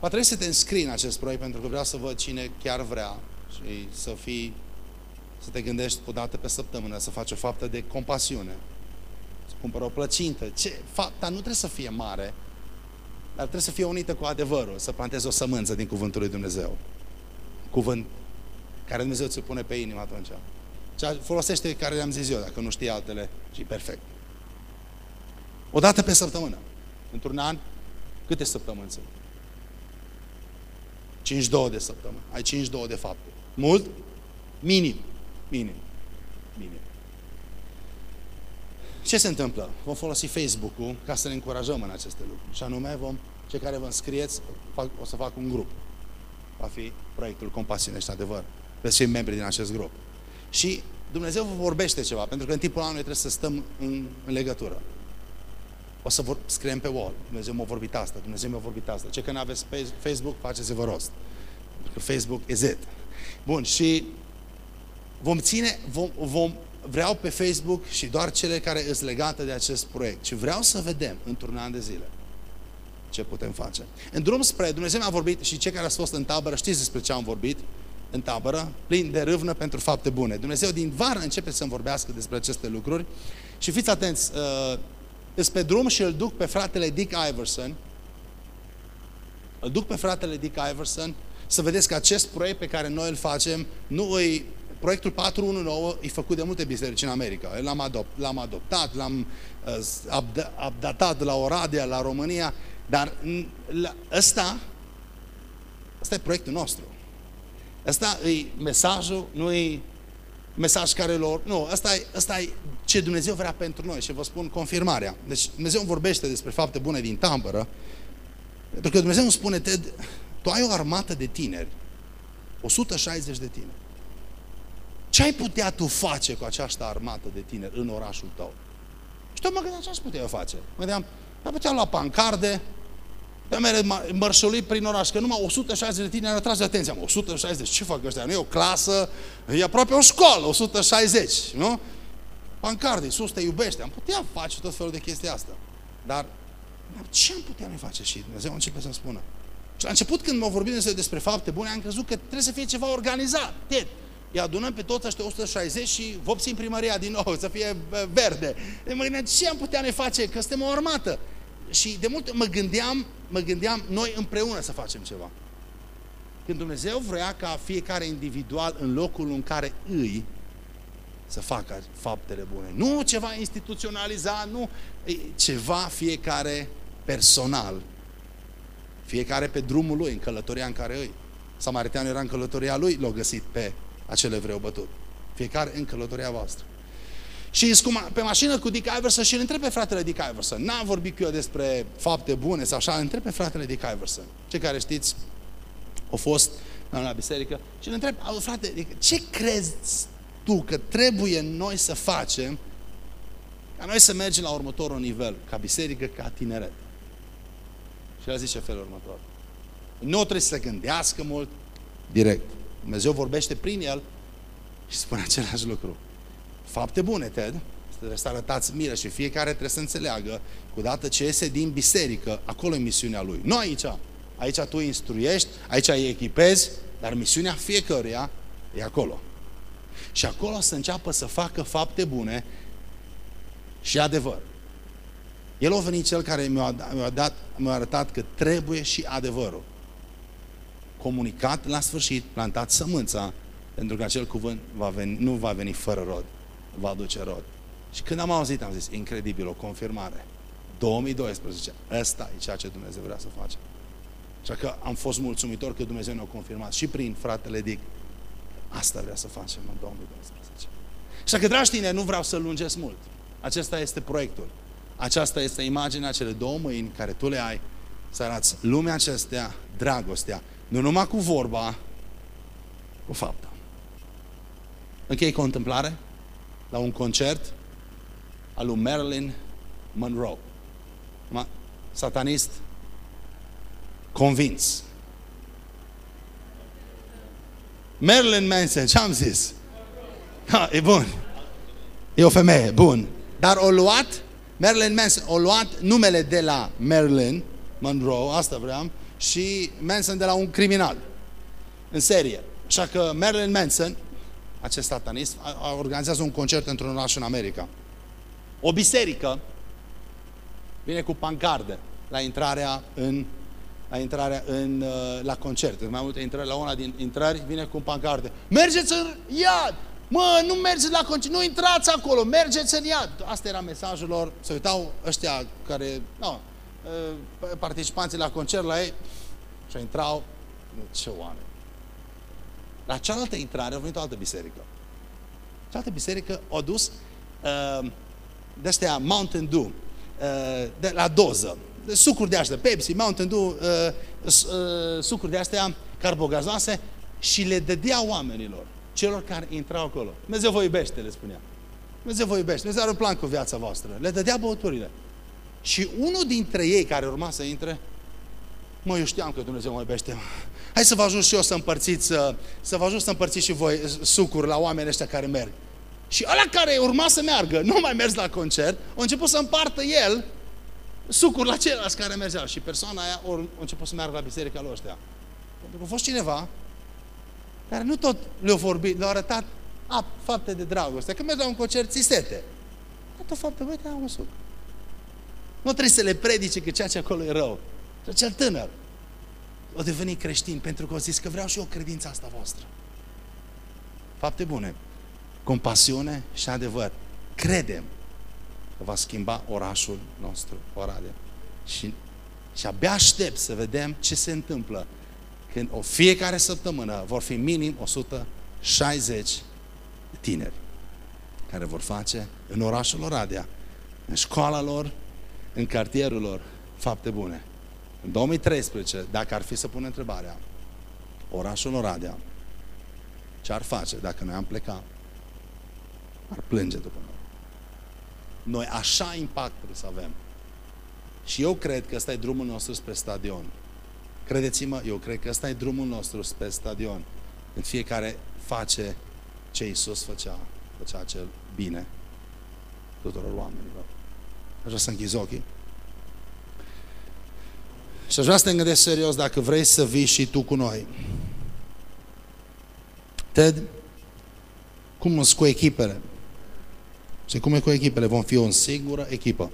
Va trebui să te înscrii în acest proiect pentru că vreau să văd cine chiar vrea și să fii, să te gândești o dată pe săptămână, să faci o faptă de compasiune, să cumpără o plăcintă. Ce? Fapta nu trebuie să fie mare, dar trebuie să fie unită cu adevărul, să plantezi o sămânță din cuvântul lui Dumnezeu. Cuvânt care Dumnezeu ți-o pune pe inimă atunci. Cea, folosește care le-am zis eu, dacă nu știi altele, și perfect. O dată pe săptămână. Într-un an, câte săptămâni sunt? 52 de săptămâni. Ai 52 de fapte. Mult? Minim. Minim. Minim. Ce se întâmplă? Vom folosi Facebook-ul ca să ne încurajăm în aceste lucruri. Și anume, vom, cei care vă înscrieți, fac, o să fac un grup. Va fi proiectul Compasiune și adevăr. Veți fi membri din acest grup. Și Dumnezeu vă vorbește ceva, pentru că în timpul anului trebuie să stăm în, în legătură. O să vor, scriem pe wall. Dumnezeu m-a vorbit asta, Dumnezeu mi-a vorbit asta. Ce că nu aveți Facebook, faceți-vă rost. Pentru că Facebook is it. Bun, și vom ține, vom, vom, vreau pe Facebook și doar cele care sunt legate de acest proiect. Și vreau să vedem într-un an de zile ce putem face. În drum spre Dumnezeu mi-a vorbit și cei care ați fost în tabără, știți despre ce am vorbit în tabără, plin de râvnă pentru fapte bune. Dumnezeu din vară începe să-mi vorbească despre aceste lucruri și fiți atenți, uh, îs pe drum și îl duc pe fratele Dick Iverson, îl duc pe fratele Dick Iverson să vedeți că acest proiect pe care noi îl facem nu îi proiectul 419 e făcut de multe biserici în America. L-am, adop, l-am adoptat, l-am uh, updatat la Oradea, la România. Dar ăsta, ăsta e proiectul nostru. Ăsta e mesajul, nu e mesaj care lor... Nu, ăsta e, ăsta e ce Dumnezeu vrea pentru noi și vă spun confirmarea. Deci Dumnezeu vorbește despre fapte bune din tambără, pentru că Dumnezeu îmi spune, Ted, tu ai o armată de tineri, 160 de tineri. Ce ai putea tu face cu această armată de tineri în orașul tău? Și tot mă gândeam ce aș putea eu face. Mă gândeam, ar putea lua pancarde, pe mere mărșului prin oraș, că numai 160 de tineri atras de atenția. 160, ce fac ăștia? Nu e o clasă, e aproape o școală, 160, nu? Pancarde, sus te iubește. Am putea face tot felul de chestii asta. Dar, dar ce am putea noi face? Și Dumnezeu începe să spună. Și la început când m-au vorbit despre fapte bune, am crezut că trebuie să fie ceva organizat. Ted, îi adunăm pe toți ăștia 160 și vopsim primăria din nou, să fie verde. Mă gândeam, ce am putea ne face? Că suntem o armată. Și de multe mă gândeam, mă gândeam noi împreună să facem ceva. Când Dumnezeu vrea ca fiecare individual în locul în care îi să facă faptele bune. Nu ceva instituționalizat, nu ceva fiecare personal. Fiecare pe drumul lui, în călătoria în care îi. Samariteanul era în călătoria lui, l-a găsit pe acel evreu bătut. Fiecare în călătoria voastră. Și pe mașină cu Dick Iverson și îl întreb pe fratele Dick Iverson. N-am vorbit cu eu despre fapte bune sau așa, îl întreb pe fratele Dick Iverson. Cei care știți, au fost la biserică și îl întreb, frate, adică, ce crezi tu că trebuie noi să facem ca noi să mergem la următorul nivel, ca biserică, ca tineret? Și el zice felul următor. Nu trebuie să gândească mult, direct. Dumnezeu vorbește prin el și spune același lucru. Fapte bune, Ted, trebuie să arătați milă și fiecare trebuie să înțeleagă cu dată ce iese din biserică, acolo e misiunea lui. Nu aici. Aici tu instruiești, aici îi echipezi, dar misiunea fiecăruia e acolo. Și acolo să înceapă să facă fapte bune și adevăr. El a venit cel care mi-a, mi dat, mi-a arătat că trebuie și adevărul. Comunicat la sfârșit, plantat sămânța, pentru că acel cuvânt va veni, nu va veni fără rod, va aduce rod. Și când am auzit, am zis, incredibil, o confirmare. 2012, ăsta e ceea ce Dumnezeu vrea să face. Așa că am fost mulțumitor că Dumnezeu ne-a confirmat și prin fratele Dic. Asta vrea să facem în 2012. Așa că, dragi tine, nu vreau să lungesc mult. Acesta este proiectul. Aceasta este imaginea, cele două mâini care tu le ai, să arăți lumea acestea, dragostea, nu numai cu vorba, cu fapta. Închei cu o întâmplare la un concert al lui Marilyn Monroe. Satanist convins. Marilyn Manson, ce am zis? Ha, e bun. E o femeie, bun. Dar o luat, Marilyn Manson, o luat numele de la Marilyn Monroe, asta vreau, și Manson de la un criminal. În serie. Așa că Marilyn Manson, acest satanist, organizează un concert într-un oraș în America. O biserică vine cu pancarde la intrarea în la intrarea în, uh, la concert. În mai multe intrări, la una din intrări vine cu un pancarde. Mergeți în iad! Mă, nu mergeți la concert, nu intrați acolo, mergeți în iad! Asta era mesajul lor. Se uitau ăștia care, nu, uh, participanții la concert la ei și intrau, ce oameni. La cealaltă intrare a venit o altă biserică. Cealaltă biserică a dus uh, de astea Mountain Dew, uh, de, la doză sucuri de astea, Pepsi, Mountain Dew, uh, uh, sucuri de astea carbogazoase și le dădea oamenilor, celor care intrau acolo. Dumnezeu vă iubește, le spunea. Dumnezeu vă iubește, Dumnezeu are un plan cu viața voastră. Le dădea băuturile. Și unul dintre ei care urma să intre, mă, eu știam că Dumnezeu mă iubește. Hai să vă ajut și eu să împărțiți, să, să vă ajut să împărțiți și voi sucuri la oamenii ăștia care merg. Și ăla care urma să meargă, nu mai mers la concert, a început să împartă el sucuri la ceilalți care mergeau. Și persoana aia a început să meargă la biserica lor ăștia. Pentru că a fost cineva care nu tot le-a vorbit, le-a arătat a, fapte de dragoste. Când mergi la un concert, ți sete. Tot fapte, uite, am un suc. Nu trebuie să le predice că ceea ce acolo e rău. Și cel tânăr o deveni creștin pentru că o zis că vreau și eu credința asta voastră. Fapte bune, compasiune și adevăr. Credem va schimba orașul nostru, Oradea. Și Și abia aștept să vedem ce se întâmplă când o fiecare săptămână vor fi minim 160 tineri care vor face în orașul Oradea, în școala lor, în cartierul lor, fapte bune. În 2013, dacă ar fi să pun întrebarea, orașul Oradea, ce ar face dacă noi am plecat? Ar plânge după noi. Noi așa impact trebuie să avem. Și eu cred că ăsta e drumul nostru spre stadion. Credeți-mă, eu cred că ăsta e drumul nostru spre stadion. În fiecare face ce Iisus făcea, făcea cel bine tuturor oamenilor. Aș vrea să închizi ochii. Și aș vrea să te gândești serios dacă vrei să vii și tu cu noi. Ted, cum sunt cu echipele? Și cum e cu echipele? Vom fi o singură echipă.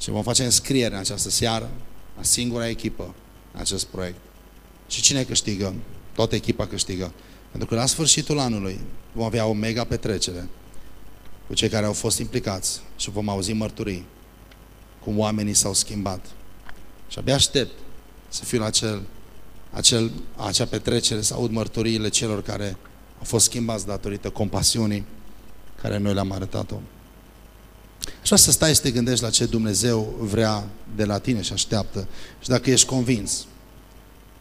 Și vom face înscriere în această seară la singura echipă în acest proiect. Și cine câștigă? Toată echipa câștigă. Pentru că la sfârșitul anului vom avea o mega petrecere cu cei care au fost implicați și vom auzi mărturii cum oamenii s-au schimbat. Și abia aștept să fiu la acel, acel, acea petrecere, să aud mărturiile celor care au fost schimbați datorită compasiunii care noi le-am arătat-o. Așa să stai să te gândești la ce Dumnezeu vrea de la tine și așteaptă. Și dacă ești convins,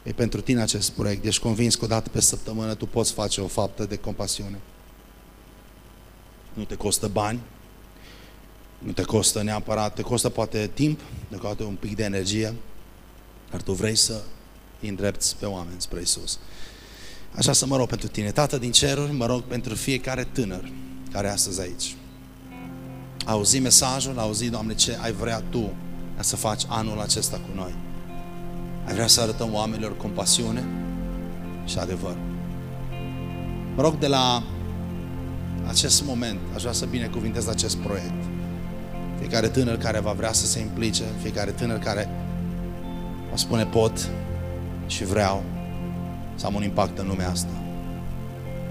e pentru tine acest proiect, ești convins că o dată pe săptămână tu poți face o faptă de compasiune. Nu te costă bani, nu te costă neapărat, te costă poate timp, te costă un pic de energie, dar tu vrei să îi îndrepți pe oameni spre Isus. Așa să mă rog pentru tine. Tată din ceruri, mă rog pentru fiecare tânăr care e astăzi aici. Auzi mesajul, auzi, Doamne, ce ai vrea Tu ca să faci anul acesta cu noi. Ai vrea să arătăm oamenilor compasiune și adevăr. Mă rog de la acest moment, aș vrea să binecuvintez acest proiect. Fiecare tânăr care va vrea să se implice, fiecare tânăr care o spune pot și vreau să am un impact în lumea asta.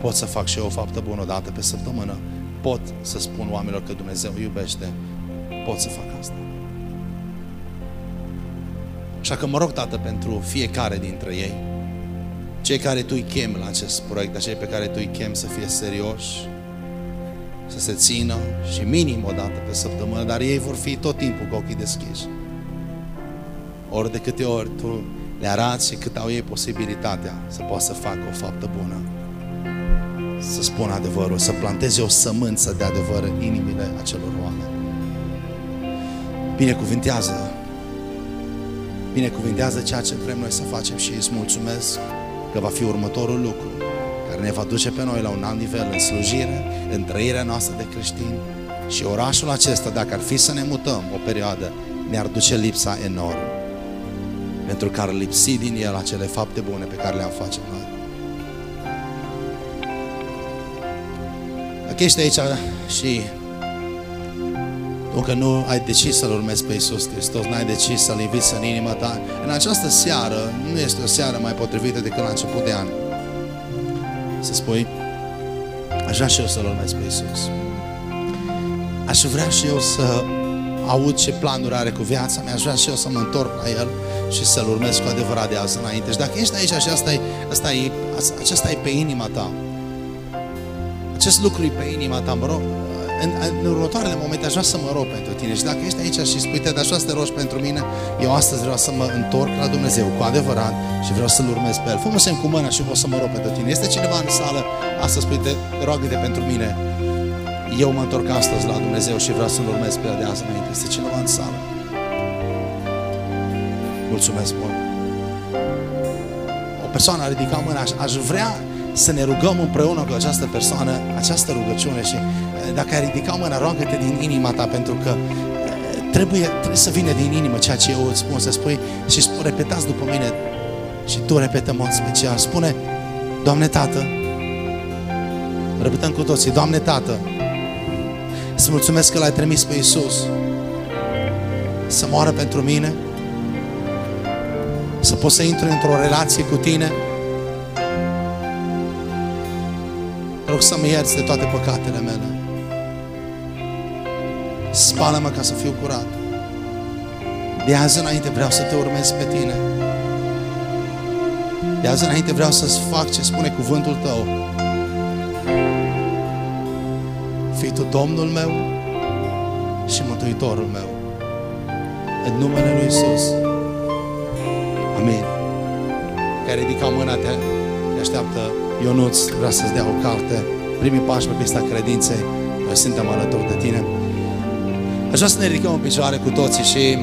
Pot să fac și eu o faptă bună o dată pe săptămână. Pot să spun oamenilor că Dumnezeu iubește. Pot să fac asta. Așa că mă rog, Tată, pentru fiecare dintre ei, cei care Tu îi chem la acest proiect, dar cei pe care Tu îi chem să fie serioși, să se țină și minim o dată pe săptămână, dar ei vor fi tot timpul cu ochii deschiși. Ori de câte ori Tu le arăți și cât au ei posibilitatea să poată să facă o faptă bună. Să spună adevărul, să planteze o sămânță de adevăr în inimile acelor oameni. Binecuvintează binecuvintează ceea ce vrem noi să facem și îți mulțumesc că va fi următorul lucru care ne va duce pe noi la un alt nivel în slujire, în trăirea noastră de creștini și orașul acesta, dacă ar fi să ne mutăm o perioadă, ne-ar duce lipsa enorm. Pentru că ar lipsi din el acele fapte bune pe care le-am face noi. Dacă ești aici și încă nu ai decis să-L urmezi pe Iisus Hristos, n-ai decis să-L inviți în inima ta, în această seară nu este o seară mai potrivită decât la început de an. Să spui, aș vrea și eu să-L urmez pe Iisus. Aș vrea și eu să aud ce planuri are cu viața mea, aș vrea și eu să mă întorc la El și să-L urmez cu adevărat de azi înainte. Și dacă ești aici și asta e, asta e, acesta e pe inima ta, acest lucru e pe inima ta, mă rog, în, în următoarele momente aș vrea să mă rog pentru tine și dacă ești aici și spui, te așa să te rogi pentru mine, eu astăzi vreau să mă întorc la Dumnezeu cu adevărat și vreau să-L urmez pe El. Fă-mă semn cu mâna și o să mă rog pentru tine. Este cineva în sală, astăzi spui, te roagă-te pentru mine. Eu mă întorc astăzi la Dumnezeu și vreau să-L urmez pe El de azi înainte. Este cineva în sală. Mulțumesc mult. O persoană a ridicat mâna, aș, aș vrea să ne rugăm împreună cu această persoană, această rugăciune și dacă ai ridica mâna, roagă-te din inima ta, pentru că trebuie, trebuie să vină din inimă ceea ce eu îți spun, să spui și spune, repetați după mine și tu repetă în mod special. Spune, Doamne Tată, repetăm cu toții, Doamne Tată, să mulțumesc că l-ai trimis pe Iisus să moară pentru mine, să pot să intru într-o relație cu Tine, rog să-mi ierți de toate păcatele mele. Spală-mă ca să fiu curat. De azi înainte vreau să te urmez pe tine. De azi înainte vreau să-ți fac ce spune cuvântul tău. Fii tu Domnul meu și Mântuitorul meu. În numele Lui Isus. Amin. Care ridica mâna te, te așteaptă Ionuț, vrea să-ți dea o carte. Primii pași pe pista credinței. Noi suntem alături de tine. Aș vrea să ne ridicăm în picioare cu toții și